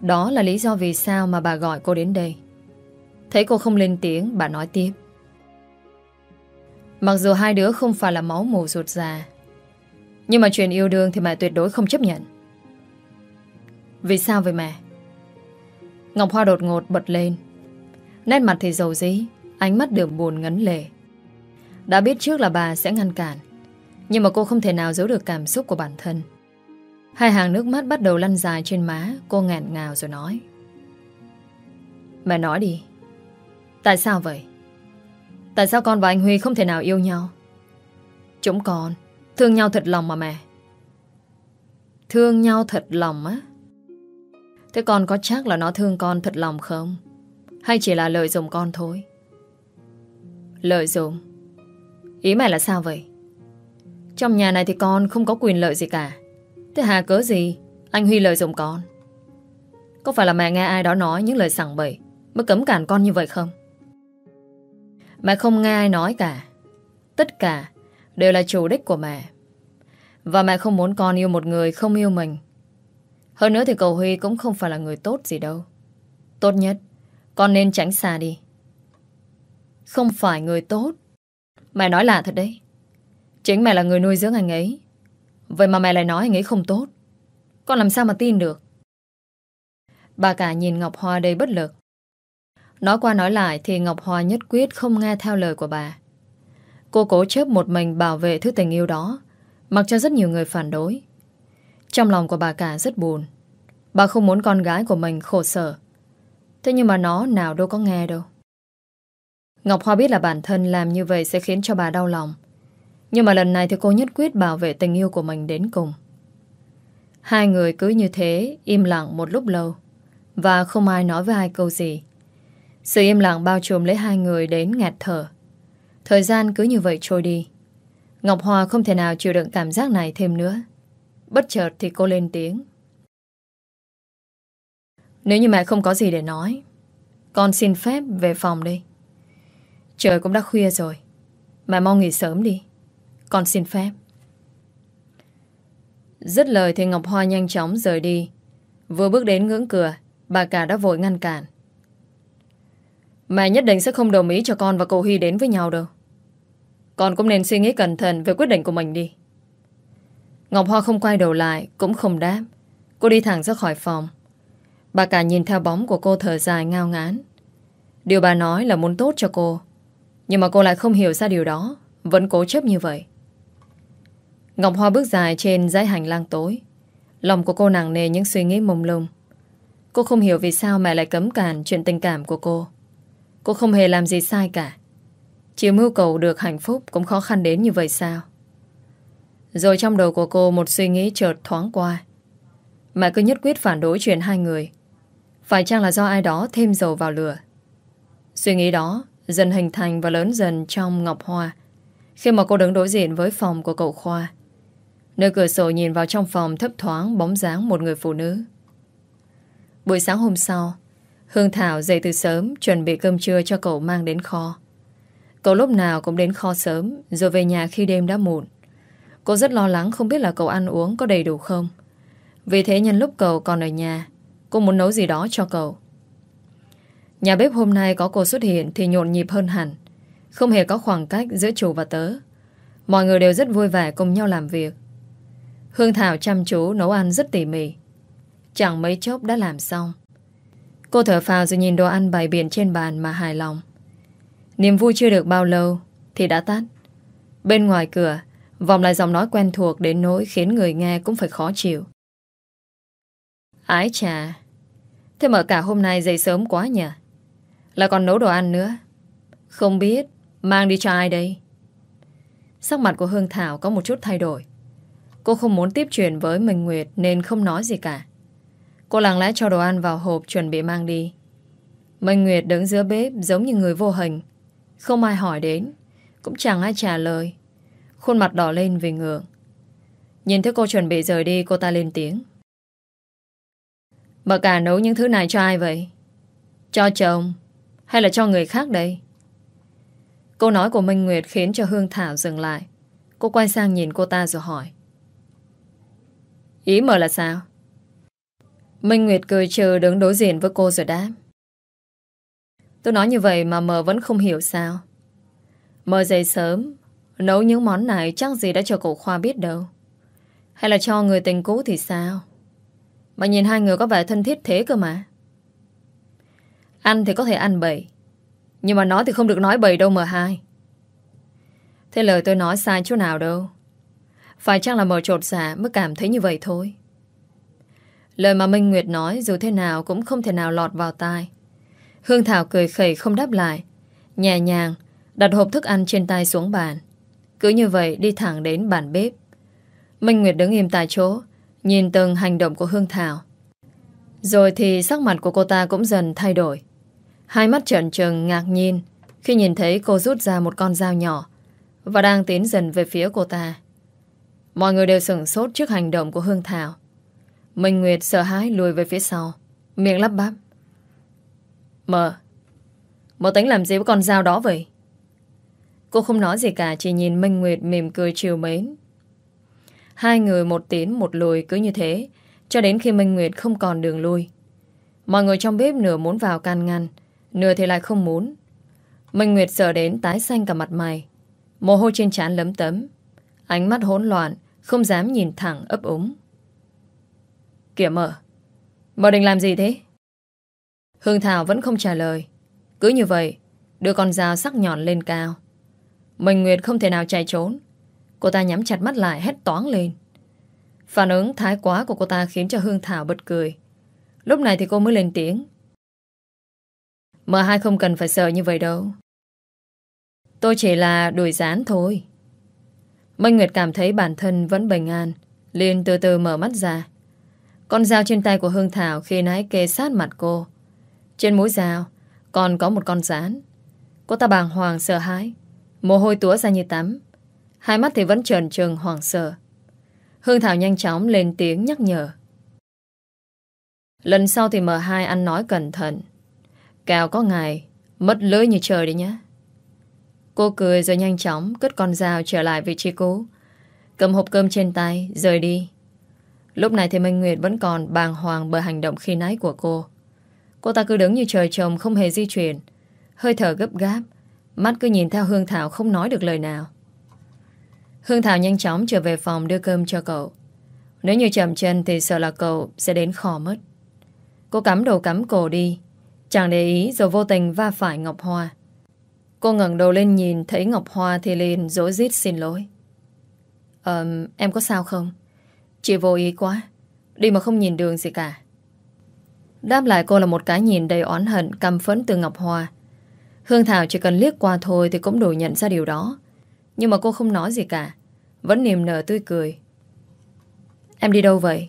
Đó là lý do vì sao mà bà gọi cô đến đây. Thấy cô không lên tiếng, Bà nói tiếp. Mặc dù hai đứa không phải là máu mù ruột già, Nhưng mà chuyện yêu đương Thì mẹ tuyệt đối không chấp nhận. Vì sao vậy mẹ? Ngọc Hoa đột ngột bật lên. Nét mặt thì dầu dí Ánh mắt đều buồn ngấn lệ. Đã biết trước là bà sẽ ngăn cản, Nhưng mà cô không thể nào giấu được cảm xúc của bản thân. Hai hàng nước mắt bắt đầu lăn dài trên má, Cô ngẹn ngào rồi nói. Mẹ nói đi. Tại sao vậy? Tại sao con và anh Huy không thể nào yêu nhau? Chúng con Thương nhau thật lòng mà mẹ. Thương nhau thật lòng á? Thế con có chắc là nó thương con thật lòng không? Hay chỉ là lợi dụng con thôi? Lợi dụng? Ý mẹ là sao vậy? Trong nhà này thì con không có quyền lợi gì cả. Thế hà cớ gì Anh Huy lợi dụng con? Có phải là mẹ nghe ai đó nói những lời sẵn bậy Mới cấm cản con như vậy không? Mẹ không nghe ai nói cả. Tất cả đều là chủ đích của mẹ. Và mẹ không muốn con yêu một người không yêu mình. Hơn nữa thì cậu Huy cũng không phải là người tốt gì đâu. Tốt nhất Con nên tránh xa đi. Không phải người tốt. Mẹ nói lạ thật đấy. Chính mẹ là người nuôi dưỡng anh ấy. Vậy mà mẹ lại nói anh ấy không tốt. Con làm sao mà tin được? Bà cả nhìn Ngọc Hoa đầy bất lực. Nói qua nói lại thì Ngọc Hoa nhất quyết không nghe theo lời của bà. Cô cố chấp một mình bảo vệ thứ tình yêu đó, mặc cho rất nhiều người phản đối. Trong lòng của bà cả rất buồn. Bà không muốn con gái của mình khổ sở. Thế nhưng mà nó nào đâu có nghe đâu. Ngọc Hoa biết là bản thân làm như vậy sẽ khiến cho bà đau lòng. Nhưng mà lần này thì cô nhất quyết bảo vệ tình yêu của mình đến cùng. Hai người cứ như thế, im lặng một lúc lâu. Và không ai nói với ai câu gì. Sự im lặng bao trùm lấy hai người đến ngạt thở. Thời gian cứ như vậy trôi đi. Ngọc Hoa không thể nào chịu đựng cảm giác này thêm nữa. Bất chợt thì cô lên tiếng. Nếu như mẹ không có gì để nói, con xin phép về phòng đi. Trời cũng đã khuya rồi. Mẹ mau nghỉ sớm đi. Con xin phép. Dứt lời thì Ngọc Hoa nhanh chóng rời đi. Vừa bước đến ngưỡng cửa, bà cả đã vội ngăn cản. Mẹ nhất định sẽ không đồng ý cho con và cậu Huy đến với nhau đâu. Con cũng nên suy nghĩ cẩn thận về quyết định của mình đi. Ngọc Hoa không quay đầu lại, cũng không đáp. Cô đi thẳng ra khỏi phòng. Bà cả nhìn theo bóng của cô thở dài ngao ngán. Điều bà nói là muốn tốt cho cô. Nhưng mà cô lại không hiểu ra điều đó, vẫn cố chấp như vậy. Ngọc Hoa bước dài trên dãy hành lang tối. Lòng của cô nặng nề những suy nghĩ mông lung. Cô không hiểu vì sao mẹ lại cấm cản chuyện tình cảm của cô. Cô không hề làm gì sai cả Chỉ mưu cầu được hạnh phúc Cũng khó khăn đến như vậy sao rồi trong đầu của cô Một suy nghĩ chợt thoáng qua Mẹ cứ nhất quyết phản đối chuyện hai người Phải chăng là do ai đó Thêm dầu vào lửa Suy nghĩ đó dần hình thành Và lớn dần trong Ngọc Hoa Khi mà cô đứng đối diện với phòng của cậu Khoa Nơi cửa sổ nhìn vào trong phòng thấp thoáng bóng dáng một người phụ nữ. Buổi sáng hôm sau, Hương Thảo dậy từ sớm chuẩn bị cơm trưa cho cậu mang đến kho. Cậu lúc nào cũng đến kho sớm rồi về nhà khi đêm đã muộn. Cô rất lo lắng không biết là cậu ăn uống có đầy đủ không. Vì thế nhân lúc cậu còn ở nhà, cô muốn nấu gì đó cho cậu. Nhà bếp hôm nay có cô xuất hiện thì nhộn nhịp hơn hẳn. Không hề có khoảng cách giữa chủ và tớ. Mọi người đều rất vui vẻ cùng nhau làm việc. Hương Thảo chăm chú nấu ăn rất tỉ mỉ. Chẳng mấy chốc đã làm xong. Cô thở phào rồi nhìn đồ ăn bày biển trên bàn mà hài lòng. Niềm vui chưa được bao lâu thì đã tắt. Bên ngoài cửa, vòng lại giọng nói quen thuộc đến nỗi khiến người nghe cũng phải khó chịu. Ái chà, thế mà cả hôm nay dậy sớm quá nhỉ? Là còn nấu đồ ăn nữa. Không biết, mang đi cho ai đây? Sắc mặt của Hương Thảo có một chút thay đổi. Cô không muốn tiếp chuyện với Minh Nguyệt nên không nói gì cả. Cô lặng lẽ cho đồ ăn vào hộp chuẩn bị mang đi. Minh Nguyệt đứng giữa bếp giống như người vô hình. Không ai hỏi đến, cũng chẳng ai trả lời. Khuôn mặt đỏ lên vì ngượng. Nhìn thấy cô chuẩn bị rời đi, cô ta lên tiếng. Bà cả nấu những thứ này cho ai vậy? Cho chồng hay là cho người khác đây? Câu nói của Minh Nguyệt khiến cho Hương Thảo dừng lại. Cô quay sang nhìn cô ta rồi hỏi. Ý mở là sao? Minh Nguyệt cười trừ đứng đối diện với cô rồi đáp. Tôi nói như vậy mà mờ vẫn không hiểu sao. Mờ dậy sớm, nấu những món này chắc gì đã cho cậu Khoa biết đâu. Hay là cho người tình cũ thì sao? Mà nhìn hai người có vẻ thân thiết thế cơ mà. Ăn thì có thể ăn bậy. Nhưng mà nói thì không được nói bậy đâu mờ hai. Thế lời tôi nói sai chỗ nào đâu. Phải chăng là mờ trột giả mới cảm thấy như vậy thôi. Lời mà Minh Nguyệt nói dù thế nào cũng không thể nào lọt vào tai. Hương Thảo cười khẩy không đáp lại. Nhẹ nhàng, đặt hộp thức ăn trên tay xuống bàn. Cứ như vậy đi thẳng đến bàn bếp. Minh Nguyệt đứng im tại chỗ, nhìn từng hành động của Hương Thảo. Rồi thì sắc mặt của cô ta cũng dần thay đổi. Hai mắt trợn trừng ngạc nhiên khi nhìn thấy cô rút ra một con dao nhỏ và đang tiến dần về phía cô ta. Mọi người đều sửng sốt trước hành động của Hương Thảo. Minh Nguyệt sợ hãi lùi về phía sau, miệng lắp bắp. Mờ, mờ tính làm gì với con dao đó vậy? Cô không nói gì cả, chỉ nhìn Minh Nguyệt mỉm cười chiều mến. Hai người một tiến một lùi cứ như thế, cho đến khi Minh Nguyệt không còn đường lui. Mọi người trong bếp nửa muốn vào can ngăn, nửa thì lại không muốn. Minh Nguyệt sợ đến tái xanh cả mặt mày. Mồ hôi trên trán lấm tấm. Ánh mắt hỗn loạn, không dám nhìn thẳng ấp úng. Kìa mở, mở định làm gì thế? Hương Thảo vẫn không trả lời. Cứ như vậy, đưa con dao sắc nhọn lên cao. Minh Nguyệt không thể nào chạy trốn. Cô ta nhắm chặt mắt lại, hét toáng lên. Phản ứng thái quá của cô ta khiến cho Hương Thảo bật cười. Lúc này thì cô mới lên tiếng. M hai không cần phải sợ như vậy đâu. Tôi chỉ là đuổi gián thôi. Minh Nguyệt cảm thấy bản thân vẫn bình an. liền từ từ mở mắt ra. Con dao trên tay của Hương Thảo khi nãy kê sát mặt cô. Trên mũi dao còn có một con rán. Cô ta bàng hoàng sợ hãi. Mồ hôi túa ra như tắm. Hai mắt thì vẫn trần trừng hoảng sợ. Hương Thảo nhanh chóng lên tiếng nhắc nhở. Lần sau thì M2 ăn nói cẩn thận. Cào có ngày, mất lưới như trời đi nhé. Cô cười rồi nhanh chóng cất con dao trở lại vị trí cũ. Cầm hộp cơm trên tay, rời đi. Lúc này thì Minh Nguyệt vẫn còn bàng hoàng bởi hành động khi nãy của cô. Cô ta cứ đứng như trời trồng không hề di chuyển. Hơi thở gấp gáp. Mắt cứ nhìn theo Hương Thảo không nói được lời nào. Hương Thảo nhanh chóng trở về phòng đưa cơm cho cậu. Nếu như chậm chân thì sợ là cậu sẽ đến khó mất. Cô cắm đầu cắm cổ đi. Chẳng để ý rồi vô tình va phải Ngọc Hoa. Cô ngẩng đầu lên nhìn thấy Ngọc Hoa thì liền dối rít xin lỗi. Ờ, em có sao không? Chị vô ý quá. Đi mà không nhìn đường gì cả. Đáp lại cô là một cái nhìn đầy oán hận căm phấn từ Ngọc Hoa. Hương Thảo chỉ cần liếc qua thôi thì cũng đủ nhận ra điều đó. Nhưng mà cô không nói gì cả. Vẫn niềm nở tươi cười. Em đi đâu vậy?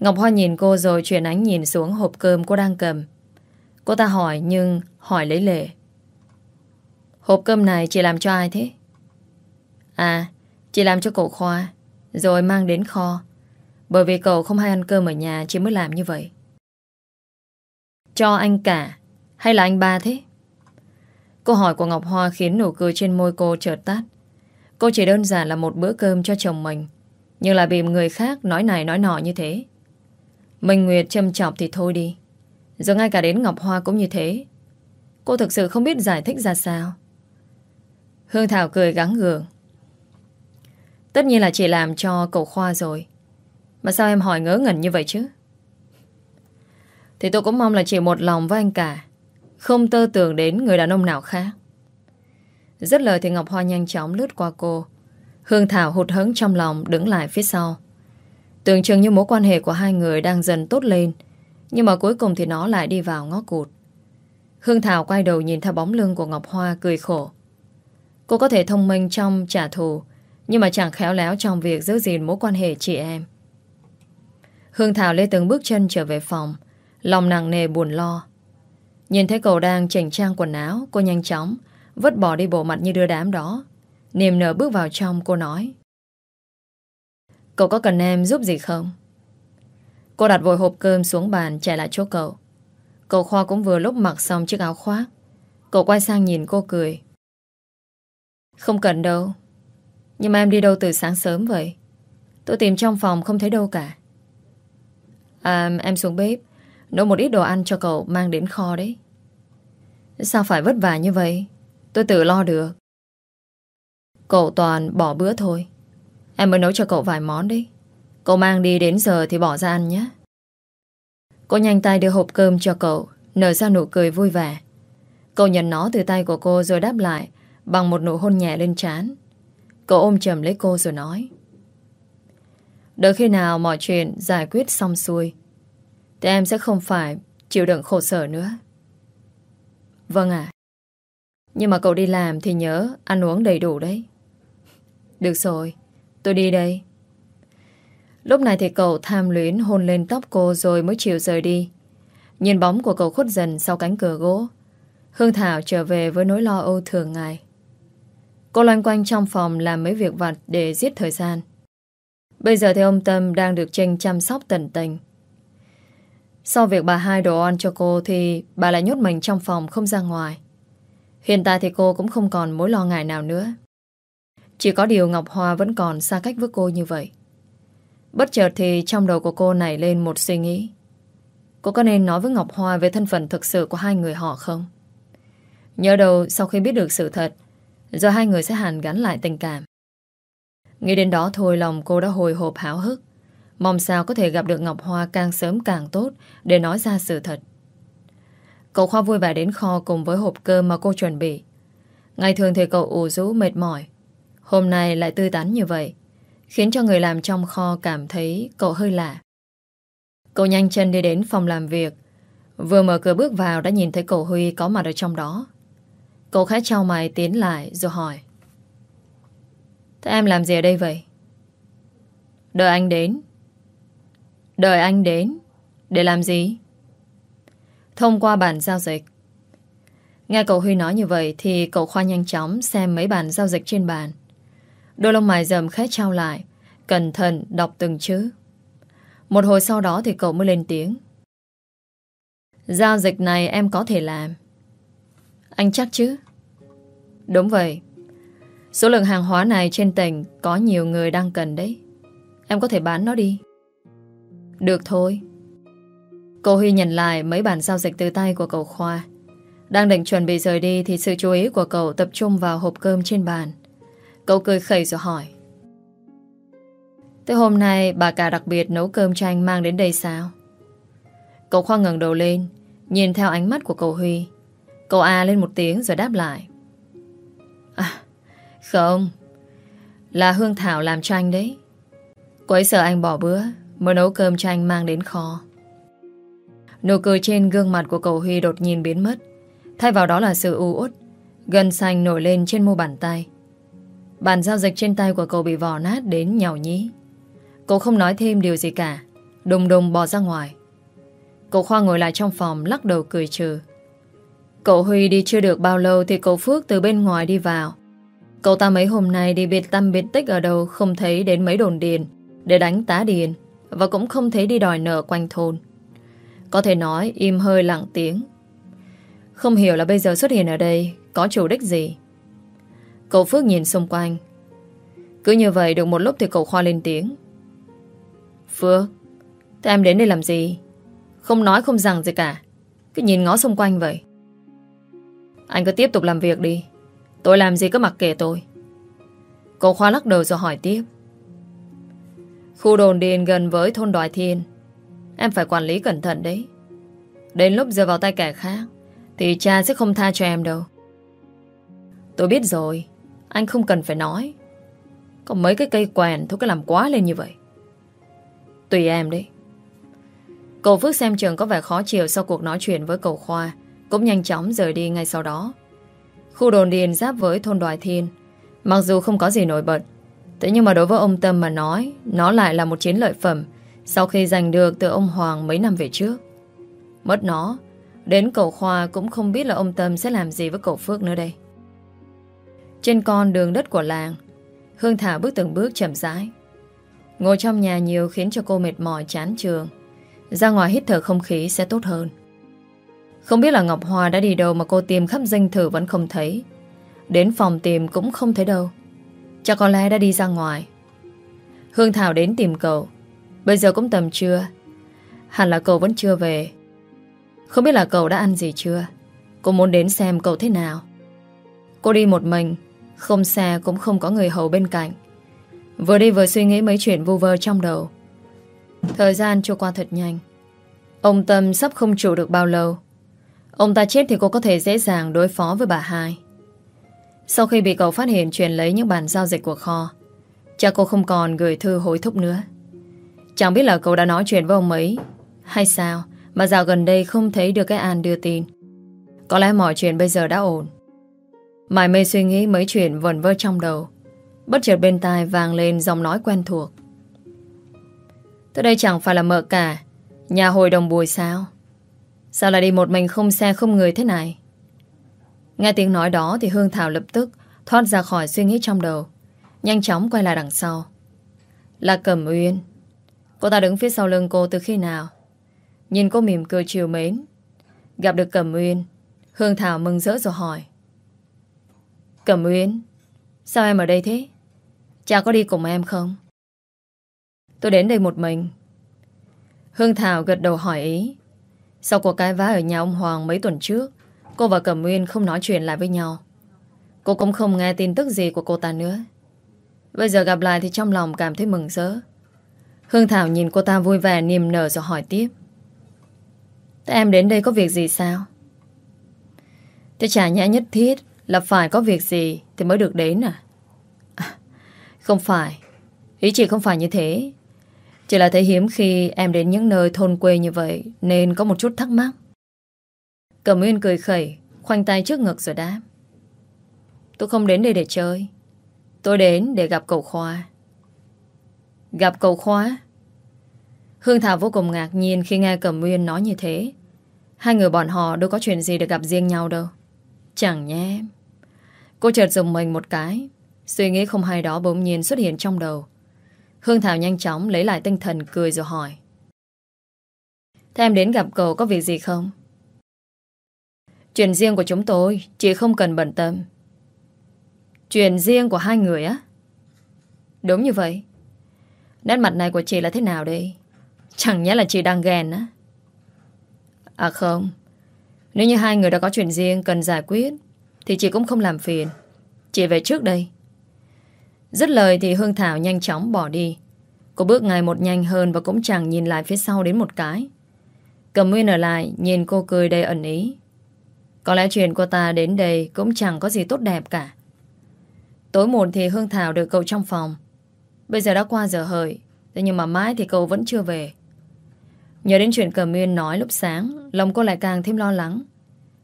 Ngọc Hoa nhìn cô rồi chuyển ánh nhìn xuống hộp cơm cô đang cầm. Cô ta hỏi nhưng hỏi lấy lệ. Hộp cơm này chị làm cho ai thế? À, chị làm cho cậu Khoa. Rồi mang đến kho Bởi vì cậu không hay ăn cơm ở nhà chị mới làm như vậy Cho anh cả Hay là anh ba thế Câu hỏi của Ngọc Hoa khiến nụ cười trên môi cô chợt tắt. Cô chỉ đơn giản là một bữa cơm cho chồng mình, Nhưng là bị người khác nói này nói nọ như thế. Minh Nguyệt châm chọc thì thôi đi. Rồi ngay cả đến Ngọc Hoa cũng như thế. Cô thực sự không biết giải thích ra sao. Hương Thảo cười gắng gượng. Tất nhiên là chỉ làm cho cậu Khoa rồi. Mà sao em hỏi ngớ ngẩn như vậy chứ? Thì tôi cũng mong là chỉ một lòng với anh cả. Không tơ tưởng đến người đàn ông nào khác. Rất lời thì Ngọc Hoa nhanh chóng lướt qua cô. Hương Thảo hụt hẫng trong lòng đứng lại phía sau. Tưởng chừng như mối quan hệ của hai người đang dần tốt lên, Nhưng mà cuối cùng thì nó lại đi vào ngó cụt. Hương Thảo quay đầu nhìn theo bóng lưng của Ngọc Hoa cười khổ. Cô có thể thông minh trong trả thù, Nhưng mà chẳng khéo léo trong việc giữ gìn mối quan hệ chị em. Hương Thảo lê từng bước chân trở về phòng, Lòng nặng nề buồn lo. Nhìn thấy cậu đang chỉnh trang quần áo, Cô nhanh chóng Vứt bỏ đi bộ mặt như đưa đám đó. Niềm nở bước vào trong, cô nói, Cậu có cần em giúp gì không? Cô đặt vội hộp cơm xuống bàn, chạy lại chỗ cậu. Cậu Khoa cũng vừa lúc mặc xong chiếc áo khoác. Cậu quay sang nhìn cô cười. Không cần đâu, Nhưng mà em đi đâu từ sáng sớm vậy? Tôi tìm trong phòng không thấy đâu cả. À em xuống bếp, Nấu một ít đồ ăn cho cậu mang đến kho đấy. Sao phải vất vả như vậy? Tôi tự lo được. Cậu toàn bỏ bữa thôi. Em mới nấu cho cậu vài món đi. Cậu mang đi đến giờ thì bỏ ra ăn nhé. Cô nhanh tay đưa hộp cơm cho cậu, Nở ra nụ cười vui vẻ. Cậu nhận nó từ tay của cô rồi đáp lại, Bằng một nụ hôn nhẹ lên trán. Cậu ôm chầm lấy cô rồi nói. Đợi khi nào mọi chuyện giải quyết xong xuôi, Thì em sẽ không phải Chịu đựng khổ sở nữa. Vâng ạ Nhưng mà cậu đi làm thì nhớ Ăn uống đầy đủ đấy Được rồi, Tôi đi đây Lúc này thì cậu tham luyến hôn lên tóc cô rồi mới chịu rời đi. Nhìn bóng của cậu khuất dần sau cánh cửa gỗ. Hương Thảo trở về với nỗi lo âu thường ngày. Cô loanh quanh trong phòng làm mấy việc vặt để giết thời gian. Bây giờ thì ông Tâm đang được Trinh chăm sóc tận tình. Sau việc bà hai đồ ăn cho cô thì bà lại nhốt mình trong phòng không ra ngoài. Hiện tại thì cô cũng không còn mối lo ngại nào nữa. Chỉ có điều Ngọc Hoa vẫn còn xa cách với cô như vậy. Bất chợt thì trong đầu của cô nảy lên một suy nghĩ. Cô có nên nói với Ngọc Hoa về thân phận thực sự của hai người họ không? Nhớ đầu sau khi biết được sự thật, rồi hai người sẽ hàn gắn lại tình cảm. Nghĩ đến đó thôi lòng cô đã hồi hộp háo hức. Mong sao có thể gặp được Ngọc Hoa càng sớm càng tốt, để nói ra sự thật. Cậu Khoa vui vẻ đến kho cùng với hộp cơm mà cô chuẩn bị. Ngày thường thì cậu ủ rũ, mệt mỏi. Hôm nay lại tươi tắn như vậy. Khiến cho người làm trong kho cảm thấy cậu hơi lạ Cậu nhanh chân đi đến phòng làm việc Vừa mở cửa bước vào đã nhìn thấy cậu Huy có mặt ở trong đó Cậu khá trao mày tiến lại rồi hỏi Thế em làm gì ở đây vậy? Đợi anh đến Đợi anh đến. Để làm gì? Thông qua bản giao dịch. Nghe cậu Huy nói như vậy Thì cậu Khoa nhanh chóng xem mấy bản giao dịch trên bàn. Đôi lông mày dầm khét trao lại. Cẩn thận đọc từng chữ. Một hồi sau đó thì cậu mới lên tiếng. Giao dịch này em có thể làm. Anh chắc chứ? Đúng vậy. Số lượng hàng hóa này trên tỉnh Có nhiều người đang cần đấy. Em có thể bán nó đi. Được thôi. Cô Huy nhận lại mấy bản giao dịch từ tay của cậu Khoa. Đang định chuẩn bị rời đi Thì sự chú ý của cậu tập trung vào hộp cơm trên bàn. Cậu cười khẩy rồi hỏi. Tới hôm nay, bà cả đặc biệt nấu cơm cho anh mang đến đây sao? Cậu Khoa ngẩng đầu lên, Nhìn theo ánh mắt của cậu Huy. Cậu A lên một tiếng rồi đáp lại. À Không. Là Hương Thảo làm cho anh đấy. Cô ấy sợ anh bỏ bữa. Mới nấu cơm cho anh mang đến kho Nụ cười trên gương mặt của cậu Huy đột nhiên biến mất Thay vào đó là sự u uất Gần xanh nổi lên trên mu bàn tay bàn giao dịch trên tay của cậu bị vò nát đến nhào nhí. Cậu không nói thêm điều gì cả. Đùng đùng bỏ ra ngoài. Cậu Khoa ngồi lại trong phòng, lắc đầu cười trừ. Cậu Huy đi chưa được bao lâu thì cậu Phước từ bên ngoài đi vào. Cậu ta mấy hôm nay đi biệt tâm biệt tích ở đâu Không thấy đến mấy đồn điền Để đánh tá điền và cũng không thấy đi đòi nợ quanh thôn. Có thể nói, im hơi lặng tiếng. Không hiểu là bây giờ xuất hiện ở đây Có chủ đích gì. Cậu Phước nhìn xung quanh. Cứ như vậy được một lúc thì cậu Khoa lên tiếng. Phước, Thế em đến đây làm gì? Không nói không rằng gì cả. Cứ nhìn ngó xung quanh vậy. Anh cứ tiếp tục làm việc đi. Tôi làm gì cứ mặc kệ tôi. Cậu Khoa lắc đầu rồi hỏi tiếp. Khu đồn điền gần với thôn Đoài Thiên. Em phải quản lý cẩn thận đấy. Đến lúc rơi vào tay kẻ khác, Thì cha sẽ không tha cho em đâu. Tôi biết rồi, Anh không cần phải nói. Có mấy cái cây quèn thôi cứ làm quá lên như vậy. Tùy em đấy. Cậu Phước xem trường có vẻ khó chịu Sau cuộc nói chuyện với cậu Khoa, Cũng nhanh chóng rời đi ngay sau đó. Khu đồn điền giáp với thôn Đoài Thiên. Mặc dù không có gì nổi bật Thế nhưng mà đối với ông Tâm mà nói, Nó lại là một chiến lợi phẩm Sau khi giành được từ ông Hoàng mấy năm về trước. Mất nó, Đến cậu Khoa cũng không biết là ông Tâm sẽ làm gì với cậu Phước nữa đây. Trên con đường đất của làng, Hương Thảo bước từng bước chậm rãi. Ngồi trong nhà nhiều khiến cho cô mệt mỏi, chán trường Ra ngoài hít thở không khí sẽ tốt hơn. Không biết là Ngọc Hoa đã đi đâu mà cô tìm khắp danh thử vẫn không thấy. Đến phòng tìm cũng không thấy đâu. Chắc có lẽ đã đi ra ngoài. Hương Thảo đến tìm cậu. Bây giờ cũng tầm trưa. Hẳn là cậu vẫn chưa về. Không biết là cậu đã ăn gì chưa? Cô muốn đến xem cậu thế nào. Cô đi một mình. Không xa cũng không có người hầu bên cạnh. Vừa đi vừa suy nghĩ mấy chuyện vu vơ trong đầu. Thời gian trôi qua thật nhanh. Ông Tâm sắp không chủ được bao lâu. Ông ta chết thì cô có thể dễ dàng đối phó với bà hai. Sau khi bị cậu phát hiện truyền lấy những bản giao dịch của kho, Cha cô không còn gửi thư hối thúc nữa. Chẳng biết là cậu đã nói chuyện với ông ấy Hay sao Mà dạo gần đây không thấy được cái An đưa tin. Có lẽ mọi chuyện bây giờ đã ổn. Mải mê suy nghĩ mấy chuyện vẩn vơ trong đầu, Bất chợt bên tai vang lên giọng nói quen thuộc. Tới đây chẳng phải là mợ cả, Nhà hội đồng bùi sao? Sao lại đi một mình không xe không người thế này? Nghe tiếng nói đó Thì Hương Thảo lập tức Thoát ra khỏi suy nghĩ trong đầu, Nhanh chóng quay lại đằng sau. Là Cẩm Uyên, Cô ta đứng phía sau lưng cô từ khi nào? Nhìn cô mỉm cười chiều mến, Gặp được Cẩm Uyên, Hương Thảo mừng rỡ rồi hỏi. Cẩm Uyên, Sao em ở đây thế? Cha có đi cùng em không? Tôi đến đây một mình. Hương Thảo gật đầu hỏi ý. Sau cuộc cái vá ở nhà ông Hoàng mấy tuần trước Cô và Cẩm Nguyên không nói chuyện lại với nhau. Cô cũng không nghe tin tức gì của cô ta nữa. Bây giờ gặp lại thì trong lòng cảm thấy mừng rỡ. Hương Thảo nhìn cô ta vui vẻ niềm nở rồi hỏi tiếp. Thế em đến đây có việc gì sao? Thế chả nhã nhất thiết là phải có việc gì thì mới được đến à? à? Không phải. Ý chị không phải như thế. Chỉ là thấy hiếm khi em đến những nơi thôn quê như vậy Nên có một chút thắc mắc. Cẩm Nguyên cười khẩy, Khoanh tay trước ngực rồi đáp. Tôi không đến đây để chơi. Tôi đến để gặp cậu Khoa. Gặp cậu Khoa? Hương Thảo vô cùng ngạc nhiên Khi nghe Cẩm Nguyên nói như thế. Hai người bọn họ đâu có chuyện gì để gặp riêng nhau đâu. Chẳng nhé Cô chợt dùng mình một cái. Suy nghĩ không hay đó bỗng nhiên xuất hiện trong đầu. Hương Thảo nhanh chóng lấy lại tinh thần cười rồi hỏi. Thế em đến gặp cậu có việc gì không? Chuyện riêng của chúng tôi, Chị không cần bận tâm. Chuyện riêng của hai người á? Đúng như vậy. Nét mặt này của chị là thế nào đây? Chẳng nhẽ là chị đang ghen á? À không. Nếu như hai người đã có chuyện riêng cần giải quyết, Thì chị cũng không làm phiền. Chị về trước đây. Dứt lời thì Hương Thảo nhanh chóng bỏ đi. Cô bước ngày một nhanh hơn Và cũng chẳng nhìn lại phía sau đến một cái. Cầm Nguyên ở lại, Nhìn cô cười đầy ẩn ý. Có lẽ chuyện của ta đến đây Cũng chẳng có gì tốt đẹp cả. Tối muộn thì Hương Thảo được cậu trong phòng. Bây giờ đã qua giờ hợi, Thế nhưng mà mãi thì cậu vẫn chưa về. Nhớ đến chuyện Cẩm Nguyên nói lúc sáng Lòng cô lại càng thêm lo lắng.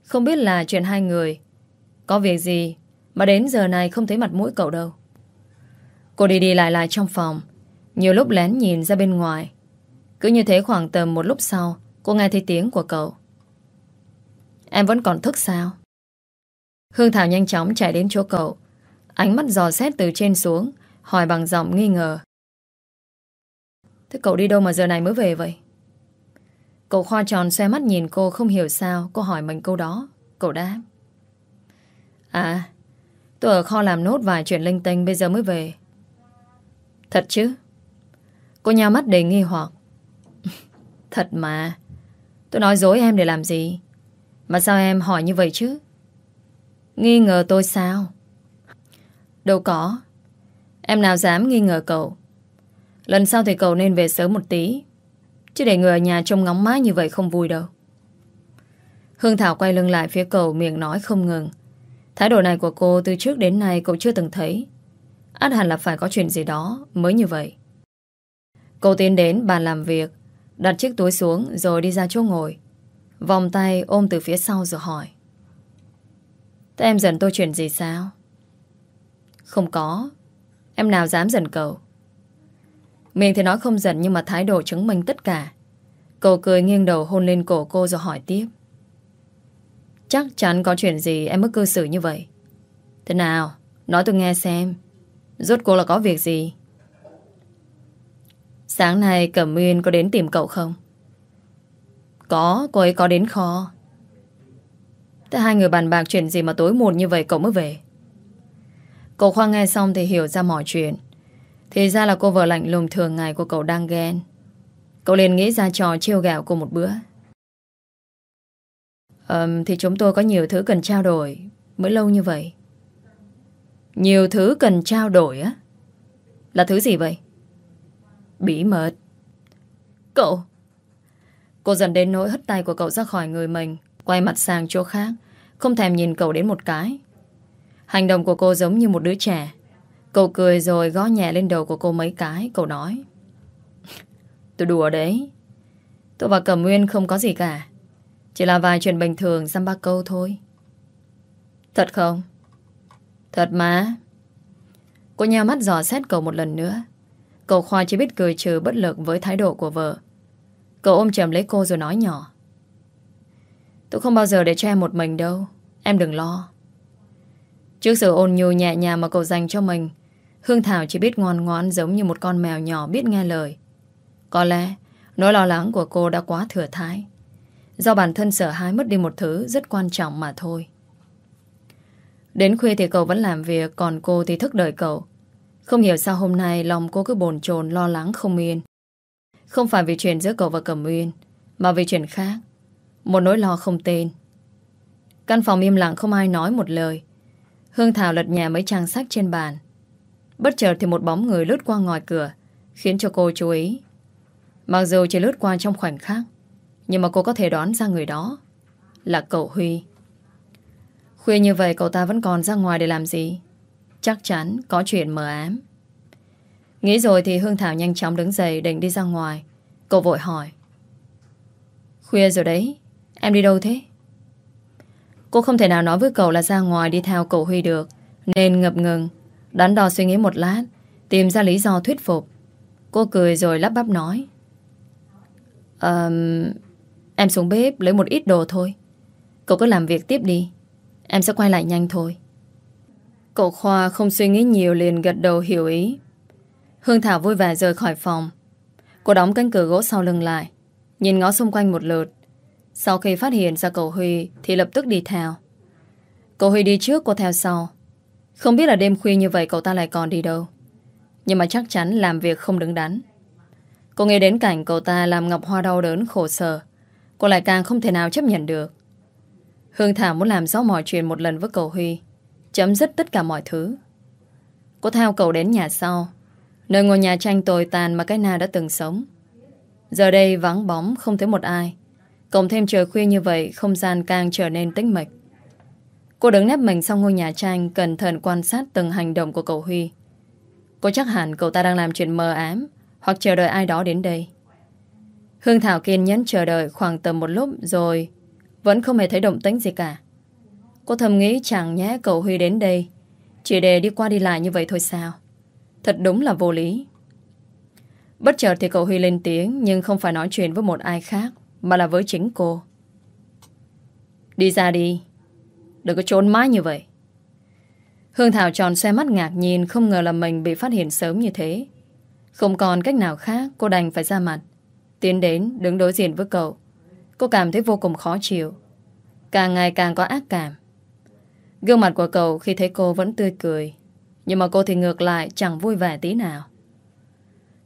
Không biết là chuyện hai người Có việc gì Mà đến giờ này không thấy mặt mũi cậu đâu. Cô đi đi lại lại trong phòng Nhiều lúc lén nhìn ra bên ngoài. Cứ như thế khoảng tầm một lúc sau Cô nghe thấy tiếng của cậu. Em vẫn còn thức sao? Hương Thảo nhanh chóng chạy đến chỗ cậu. Ánh mắt dò xét từ trên xuống, Hỏi bằng giọng nghi ngờ. Thế cậu đi đâu mà giờ này mới về vậy? Cậu khoa tròn xoe mắt nhìn cô không hiểu sao, Cô hỏi mình câu đó. Cậu đáp. À Tôi ở kho làm nốt vài chuyện linh tinh Bây giờ mới về. Thật chứ? Cô nhào mắt đầy nghi hoặc. Thật mà. Tôi nói dối em để làm gì? Mà sao em hỏi như vậy chứ? Nghi ngờ tôi sao? Đâu có. Em nào dám nghi ngờ cậu? Lần sau thì cậu nên về sớm một tí. Chứ để người ở nhà trông ngóng mái như vậy không vui đâu. Hương Thảo quay lưng lại phía cậu, miệng nói không ngừng. Thái độ này của cô từ trước đến nay cậu chưa từng thấy. Át hẳn là phải có chuyện gì đó mới như vậy. Cô tiến đến bàn làm việc, Đặt chiếc túi xuống rồi đi ra chỗ ngồi. Vòng tay ôm từ phía sau rồi hỏi. Thế em giận tôi chuyện gì sao? Không có. Em nào dám giận cậu Miệng thì nói không giận Nhưng mà thái độ chứng minh tất cả. Cậu cười nghiêng đầu hôn lên cổ cô rồi hỏi tiếp. Chắc chắn có chuyện gì em mới cư xử như vậy. Thế nào? Nói tôi nghe xem. Rốt cô là có việc gì? Sáng nay Cẩm Nguyên có đến tìm cậu không? Có Cô ấy có đến kho. Thế hai người bàn bạc chuyện gì mà tối muộn như vậy cậu mới về? Cậu Khoa nghe xong thì hiểu ra mọi chuyện. Thì ra là cô vợ lạnh lùng thường ngày của cậu đang ghen. Cậu liền nghĩ ra trò trêu gạo cô một bữa. Um, Thì chúng tôi có nhiều thứ cần trao đổi Mới lâu như vậy. Nhiều thứ cần trao đổi á? Là thứ gì vậy? Bí mật. Cậu Cô dần đến nỗi hất tay của cậu ra khỏi người mình, Quay mặt sang chỗ khác, Không thèm nhìn cậu đến một cái. Hành động của cô giống như một đứa trẻ. Cậu cười rồi gõ nhẹ lên đầu của cô mấy cái, Cậu nói, Tôi đùa đấy. Tôi và Cẩm Nguyên không có gì cả. Chỉ là vài chuyện bình thường Xăm ba câu thôi. Thật không? Thật mà. Cô nheo mắt dò xét cậu một lần nữa. Cậu Khoa chỉ biết cười trừ bất lực Với thái độ của vợ. Cậu ôm chầm lấy cô rồi nói nhỏ. Tôi không bao giờ để cho em một mình đâu, Em đừng lo. Trước sự ôn nhu nhẹ nhàng mà cậu dành cho mình, Hương Thảo chỉ biết ngoan ngoãn Giống như một con mèo nhỏ biết nghe lời. Có lẽ, nỗi lo lắng của cô đã quá thừa thái Do bản thân sợ hãi mất đi một thứ Rất quan trọng mà thôi. Đến khuya thì cậu vẫn làm việc, Còn cô thì thức đợi cậu. Không hiểu sao hôm nay lòng cô cứ bồn chồn, Lo lắng, không yên. Không phải vì chuyện giữa cậu và Cẩm Uyên, Mà vì chuyện khác. Một nỗi lo không tên. Căn phòng im lặng không ai nói một lời. Hương Thảo lật nhà mấy trang sách trên bàn. Bất chợt thì một bóng người lướt qua ngoài cửa, Khiến cho cô chú ý. Mặc dù chỉ lướt qua trong khoảnh khắc, Nhưng mà cô có thể đoán ra người đó Là cậu Huy. Khuya như vậy cậu ta vẫn còn ra ngoài để làm gì? Chắc chắn có chuyện mờ ám. Nghĩ rồi thì Hương Thảo nhanh chóng đứng dậy định đi ra ngoài. Cậu vội hỏi. Khuya rồi đấy Em đi đâu thế? Cô không thể nào nói với cậu là ra ngoài đi theo cậu Huy được Nên ngập ngừng Đắn đo suy nghĩ một lát Tìm ra lý do thuyết phục. Cô cười rồi lắp bắp nói. Um, Em xuống bếp lấy một ít đồ thôi. Cậu cứ làm việc tiếp đi Em sẽ quay lại nhanh thôi. Cậu Khoa không suy nghĩ nhiều liền gật đầu hiểu ý. Hương Thảo vui vẻ rời khỏi phòng. Cô đóng cánh cửa gỗ sau lưng lại, Nhìn ngó xung quanh một lượt. Sau khi phát hiện ra cậu Huy Thì lập tức đi theo. Cậu Huy đi trước, cô theo sau. Không biết là đêm khuya như vậy cậu ta lại còn đi đâu. Nhưng mà chắc chắn làm việc không đứng đắn. Cô nghe đến cảnh cậu ta làm Ngọc Hoa đau đớn khổ sở, Cô lại càng không thể nào chấp nhận được. Hương Thảo muốn làm rõ mọi chuyện một lần với cậu Huy, Chấm dứt tất cả mọi thứ. Cô theo cậu đến nhà sau. Nơi ngôi nhà tranh tồi tàn mà cái na đã từng sống. Giờ đây vắng bóng, không thấy một ai. Cộng thêm trời khuya như vậy, Không gian càng trở nên tĩnh mịch. Cô đứng nép mình sau ngôi nhà tranh, Cẩn thận quan sát từng hành động của cậu Huy. Cô chắc hẳn cậu ta đang làm chuyện mờ ám, Hoặc chờ đợi ai đó đến đây. Hương Thảo kiên nhẫn chờ đợi khoảng tầm một lúc rồi Vẫn không hề thấy động tĩnh gì cả. Cô thầm nghĩ chẳng nhé cậu Huy đến đây Chỉ để đi qua đi lại như vậy thôi sao? Thật đúng là vô lý. Bất chợt thì cậu Huy lên tiếng, Nhưng không phải nói chuyện với một ai khác, mà là với chính cô. Đi ra đi. Đừng có trốn mãi như vậy. Hương Thảo tròn xe mắt ngạc nhìn Không ngờ là mình bị phát hiện sớm như thế. Không còn cách nào khác, Cô đành phải ra mặt. Tiến đến, đứng đối diện với cậu. Cô cảm thấy vô cùng khó chịu. Càng ngày càng có ác cảm. Gương mặt của cậu khi thấy cô vẫn tươi cười. Nhưng mà cô thì ngược lại, Chẳng vui vẻ tí nào.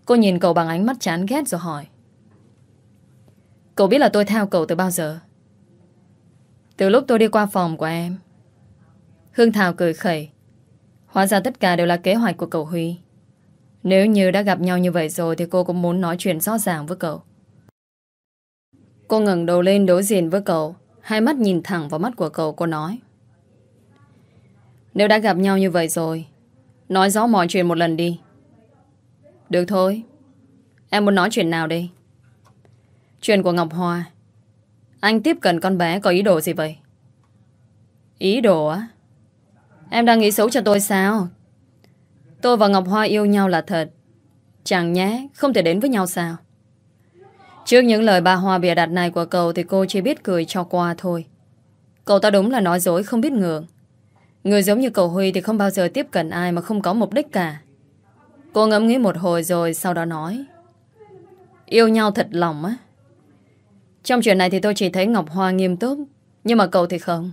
Cô nhìn cậu bằng ánh mắt chán ghét rồi hỏi. Cậu biết là tôi theo cậu từ bao giờ? Từ lúc tôi đi qua phòng của em. Hương Thảo cười khẩy. Hóa ra tất cả đều là kế hoạch của cậu Huy. Nếu như đã gặp nhau như vậy rồi Thì cô cũng muốn nói chuyện rõ ràng với cậu. Cô ngẩng đầu lên đối diện với cậu, Hai mắt nhìn thẳng vào mắt của cậu, Cô nói. Nếu đã gặp nhau như vậy rồi Nói rõ mọi chuyện một lần đi. Được thôi. Em muốn nói chuyện nào đây? Chuyện của Ngọc Hoa. Anh tiếp cận con bé có ý đồ gì vậy? Ý đồ á? Em đang nghĩ xấu cho tôi sao? Tôi và Ngọc Hoa yêu nhau là thật. Chẳng nhé Không thể đến với nhau sao? Trước những lời bà Hoa bịa đặt này của cậu Thì cô chỉ biết cười cho qua thôi. Cậu ta đúng là nói dối không biết ngượng. Người giống như cậu Huy Thì không bao giờ tiếp cận ai mà không có mục đích cả. Cô ngẫm nghĩ một hồi rồi Sau đó nói, Yêu nhau thật lòng á. Trong chuyện này thì tôi chỉ thấy Ngọc Hoa nghiêm túc, Nhưng mà cậu thì không.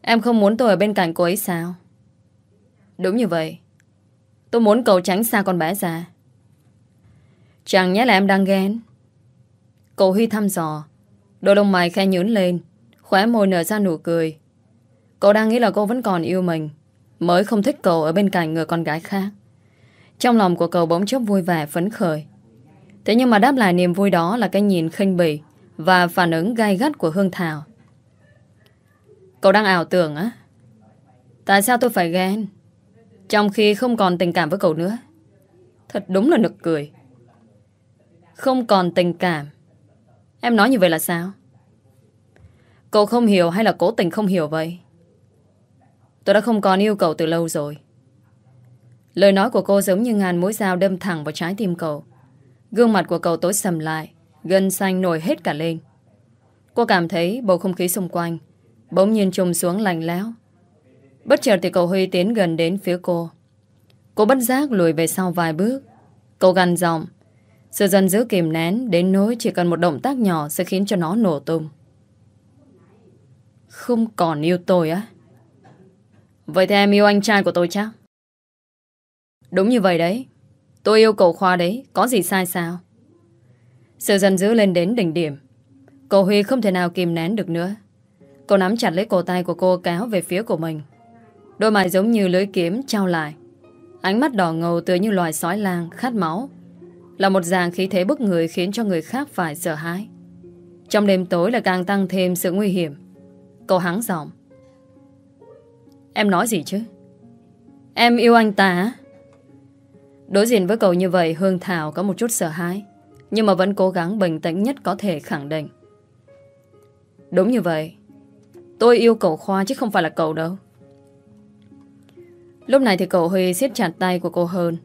Em không muốn tôi ở bên cạnh cô ấy sao? Đúng như vậy. Tôi muốn cậu tránh xa con bé già. Chẳng nhẽ là em đang ghen? Cậu Huy thăm dò, Đôi lông mày khe nhướn lên, Khóe môi nở ra nụ cười. Cậu đang nghĩ là cô vẫn còn yêu mình, Mới không thích cậu ở bên cạnh người con gái khác. Trong lòng của cậu bỗng chốc vui vẻ, phấn khởi. Thế nhưng mà đáp lại niềm vui đó là cái nhìn khinh bỉ Và phản ứng gai gắt của Hương Thảo. Cậu đang ảo tưởng á? Tại sao tôi phải ghen? Trong khi không còn tình cảm với cậu nữa. Thật đúng là nực cười. Không còn tình cảm. Em nói như vậy là sao? Cậu không hiểu hay là cố tình không hiểu vậy? Tôi đã không còn yêu cậu từ lâu rồi. Lời nói của cô giống như ngàn mũi dao đâm thẳng vào trái tim cậu. Gương mặt của cậu tối sầm lại, Gân xanh nổi hết cả lên. Cô cảm thấy bầu không khí xung quanh Bỗng nhiên trùng xuống lạnh lẽo. Bất chợt thì cậu Huy tiến gần đến phía cô. Cô bất giác lùi về sau vài bước. Cậu gằn giọng. Sự dần giữ kìm nén Đến nỗi chỉ cần một động tác nhỏ Sẽ khiến cho nó nổ tung. Không còn yêu tôi á. Vậy thì em yêu anh trai của tôi chắc? Đúng như vậy đấy. Tôi yêu cậu Khoa đấy, Có gì sai sao? Sự dần dữ lên đến đỉnh điểm. Cậu Huy không thể nào kìm nén được nữa. Cô nắm chặt lấy cổ tay của cô kéo về phía của mình. Đôi mày giống như lưới kiếm trao lại. Ánh mắt đỏ ngầu tựa như loài sói lang khát máu. Là một dạng khí thế bức người khiến cho người khác phải sợ hãi. Trong đêm tối là càng tăng thêm sự nguy hiểm. Cô hắng giọng. Em nói gì chứ? Em yêu anh ta Đối diện với cậu như vậy, Hương Thảo có một chút sợ hãi, Nhưng mà vẫn cố gắng bình tĩnh nhất có thể khẳng định. Đúng như vậy, Tôi yêu cậu Khoa chứ không phải là cậu đâu. Lúc này thì cậu Huy siết chặt tay của cô hơn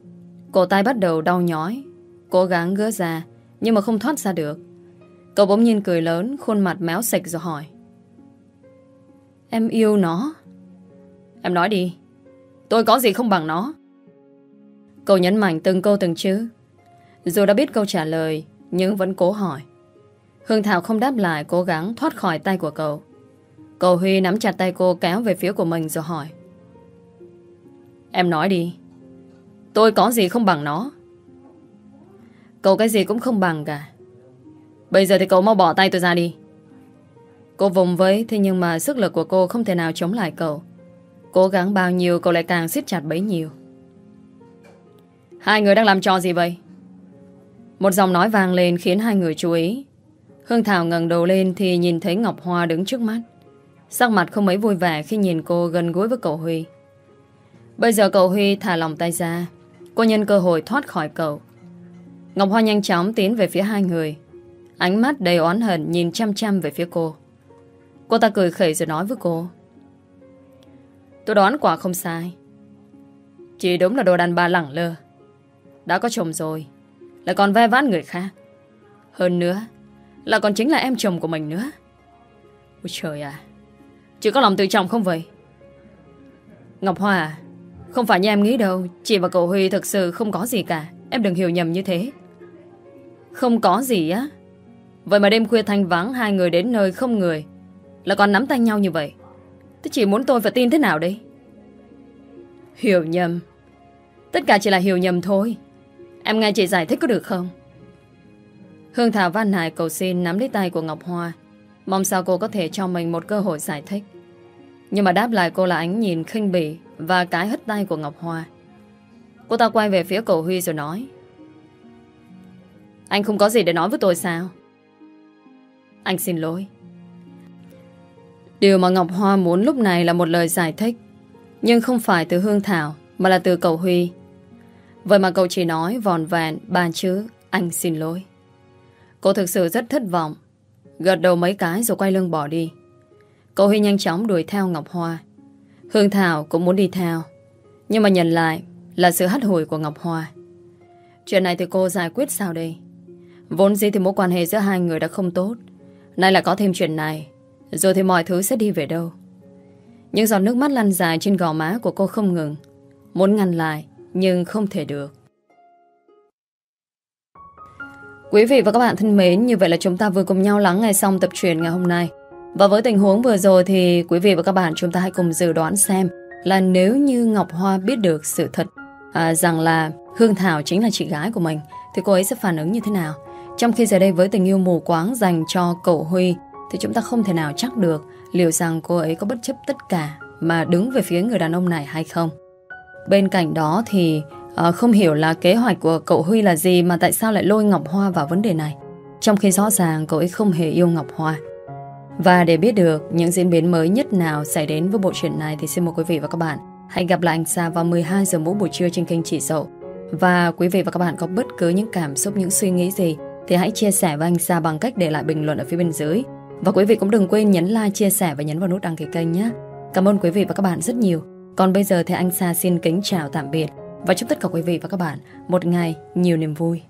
Cổ tay bắt đầu đau nhói, Cố gắng gỡ ra, Nhưng mà không thoát ra được. Cậu bỗng nhiên cười lớn, Khuôn mặt méo sạch rồi hỏi. Em yêu nó? Em nói đi. Tôi có gì không bằng nó? Cậu nhấn mạnh từng câu từng chữ. Dù đã biết câu trả lời, Nhưng vẫn cố hỏi. Hương Thảo không đáp lại, Cố gắng thoát khỏi tay của cậu. Cậu Huy nắm chặt tay cô kéo về phía của mình rồi hỏi. Em nói đi. Tôi có gì không bằng nó? Cậu cái gì cũng không bằng cả. Bây giờ thì cậu mau bỏ tay tôi ra đi. Cô vùng với Thế nhưng mà sức lực của cô không thể nào chống lại cậu. Cố gắng bao nhiêu, cậu lại càng siết chặt bấy nhiêu. Hai người đang làm trò gì vậy? Một dòng nói vang lên khiến hai người chú ý. Hương Thảo ngẩng đầu lên Thì nhìn thấy Ngọc Hoa đứng trước mắt. Sắc mặt không mấy vui vẻ khi nhìn cô gần gũi với cậu Huy. Bây giờ cậu Huy thả lòng tay ra. Cô nhân cơ hội thoát khỏi cậu. Ngọc Hoa nhanh chóng tiến về phía hai người. Ánh mắt đầy oán hận Nhìn chăm chăm về phía cô. Cô ta cười khẩy rồi nói với cô. Tôi đoán quả không sai. Chỉ đúng là đồ đàn bà lẳng lơ. Đã có chồng rồi Lại còn ve vãn người khác. Hơn nữa Là còn chính là em chồng của mình nữa. Ôi trời à Chị có lòng tự trọng không vậy? Ngọc Hoa à, Không phải như em nghĩ đâu. Chị và cậu Huy thực sự không có gì cả. Em đừng hiểu nhầm như thế. Không có gì á. Vậy mà đêm khuya thanh vắng Hai người đến nơi không người Là còn nắm tay nhau như vậy. Thế chị muốn tôi phải tin thế nào đây? Hiểu nhầm. Tất cả chỉ là hiểu nhầm thôi. Em nghe chị giải thích có được không? Hương Thảo van nài cầu xin nắm lấy tay của Ngọc Hoa. Mong sao cô có thể cho mình một cơ hội giải thích. Nhưng mà đáp lại cô là ánh nhìn khinh bỉ Và cái hất tay của Ngọc Hoa. Cô ta quay về phía cậu Huy rồi nói, Anh không có gì để nói với tôi sao? Anh xin lỗi. Điều mà Ngọc Hoa muốn lúc này là một lời giải thích. Nhưng không phải từ Hương Thảo, Mà là từ cậu Huy. Vậy mà cậu chỉ nói vòn vẹn ba chữ, Anh xin lỗi. Cô thực sự rất thất vọng. Gật đầu mấy cái rồi quay lưng bỏ đi. Cậu Huy nhanh chóng đuổi theo Ngọc Hoa. Hương Thảo cũng muốn đi theo. Nhưng mà nhận lại Là sự hắt hủi của Ngọc Hoa. Chuyện này thì cô giải quyết sao đây? Vốn gì thì mối quan hệ giữa hai người đã không tốt. Nay là có thêm chuyện này. Rồi thì mọi thứ sẽ đi về đâu Những giọt nước mắt lăn dài trên gò má của cô không ngừng Muốn ngăn lại Nhưng không thể được Quý vị và các bạn thân mến, như vậy là chúng ta vừa cùng nhau lắng nghe xong tập truyền ngày hôm nay. Và với tình huống vừa rồi thì quý vị và các bạn chúng ta hãy cùng dự đoán xem là nếu như Ngọc Hoa biết được sự thật à, rằng là Hương Thảo chính là chị gái của mình thì cô ấy sẽ phản ứng như thế nào? Trong khi giờ đây với tình yêu mù quáng dành cho cậu Huy thì chúng ta không thể nào chắc được liệu rằng cô ấy có bất chấp tất cả mà đứng về phía người đàn ông này hay không. Bên cạnh đó thì à, Không hiểu là kế hoạch của cậu Huy là gì Mà tại sao lại lôi Ngọc Hoa vào vấn đề này Trong khi rõ ràng cậu ấy không hề yêu Ngọc Hoa. Và để biết được những diễn biến mới nhất nào xảy đến với bộ truyện này Thì xin mời quý vị và các bạn Hãy gặp lại anh Sa vào 12 giờ mỗi buổi trưa trên kênh Chỉ Dậu. Và quý vị và các bạn có bất cứ những cảm xúc, những suy nghĩ gì Thì hãy chia sẻ với anh Sa bằng cách để lại bình luận ở phía bên dưới. Và quý vị cũng đừng quên nhấn like, chia sẻ và nhấn vào nút đăng ký kênh nhé Cảm ơn quý vị và các bạn rất nhiều Còn bây giờ thì anh Sa xin kính chào tạm biệt và chúc tất cả quý vị và các bạn một ngày nhiều niềm vui.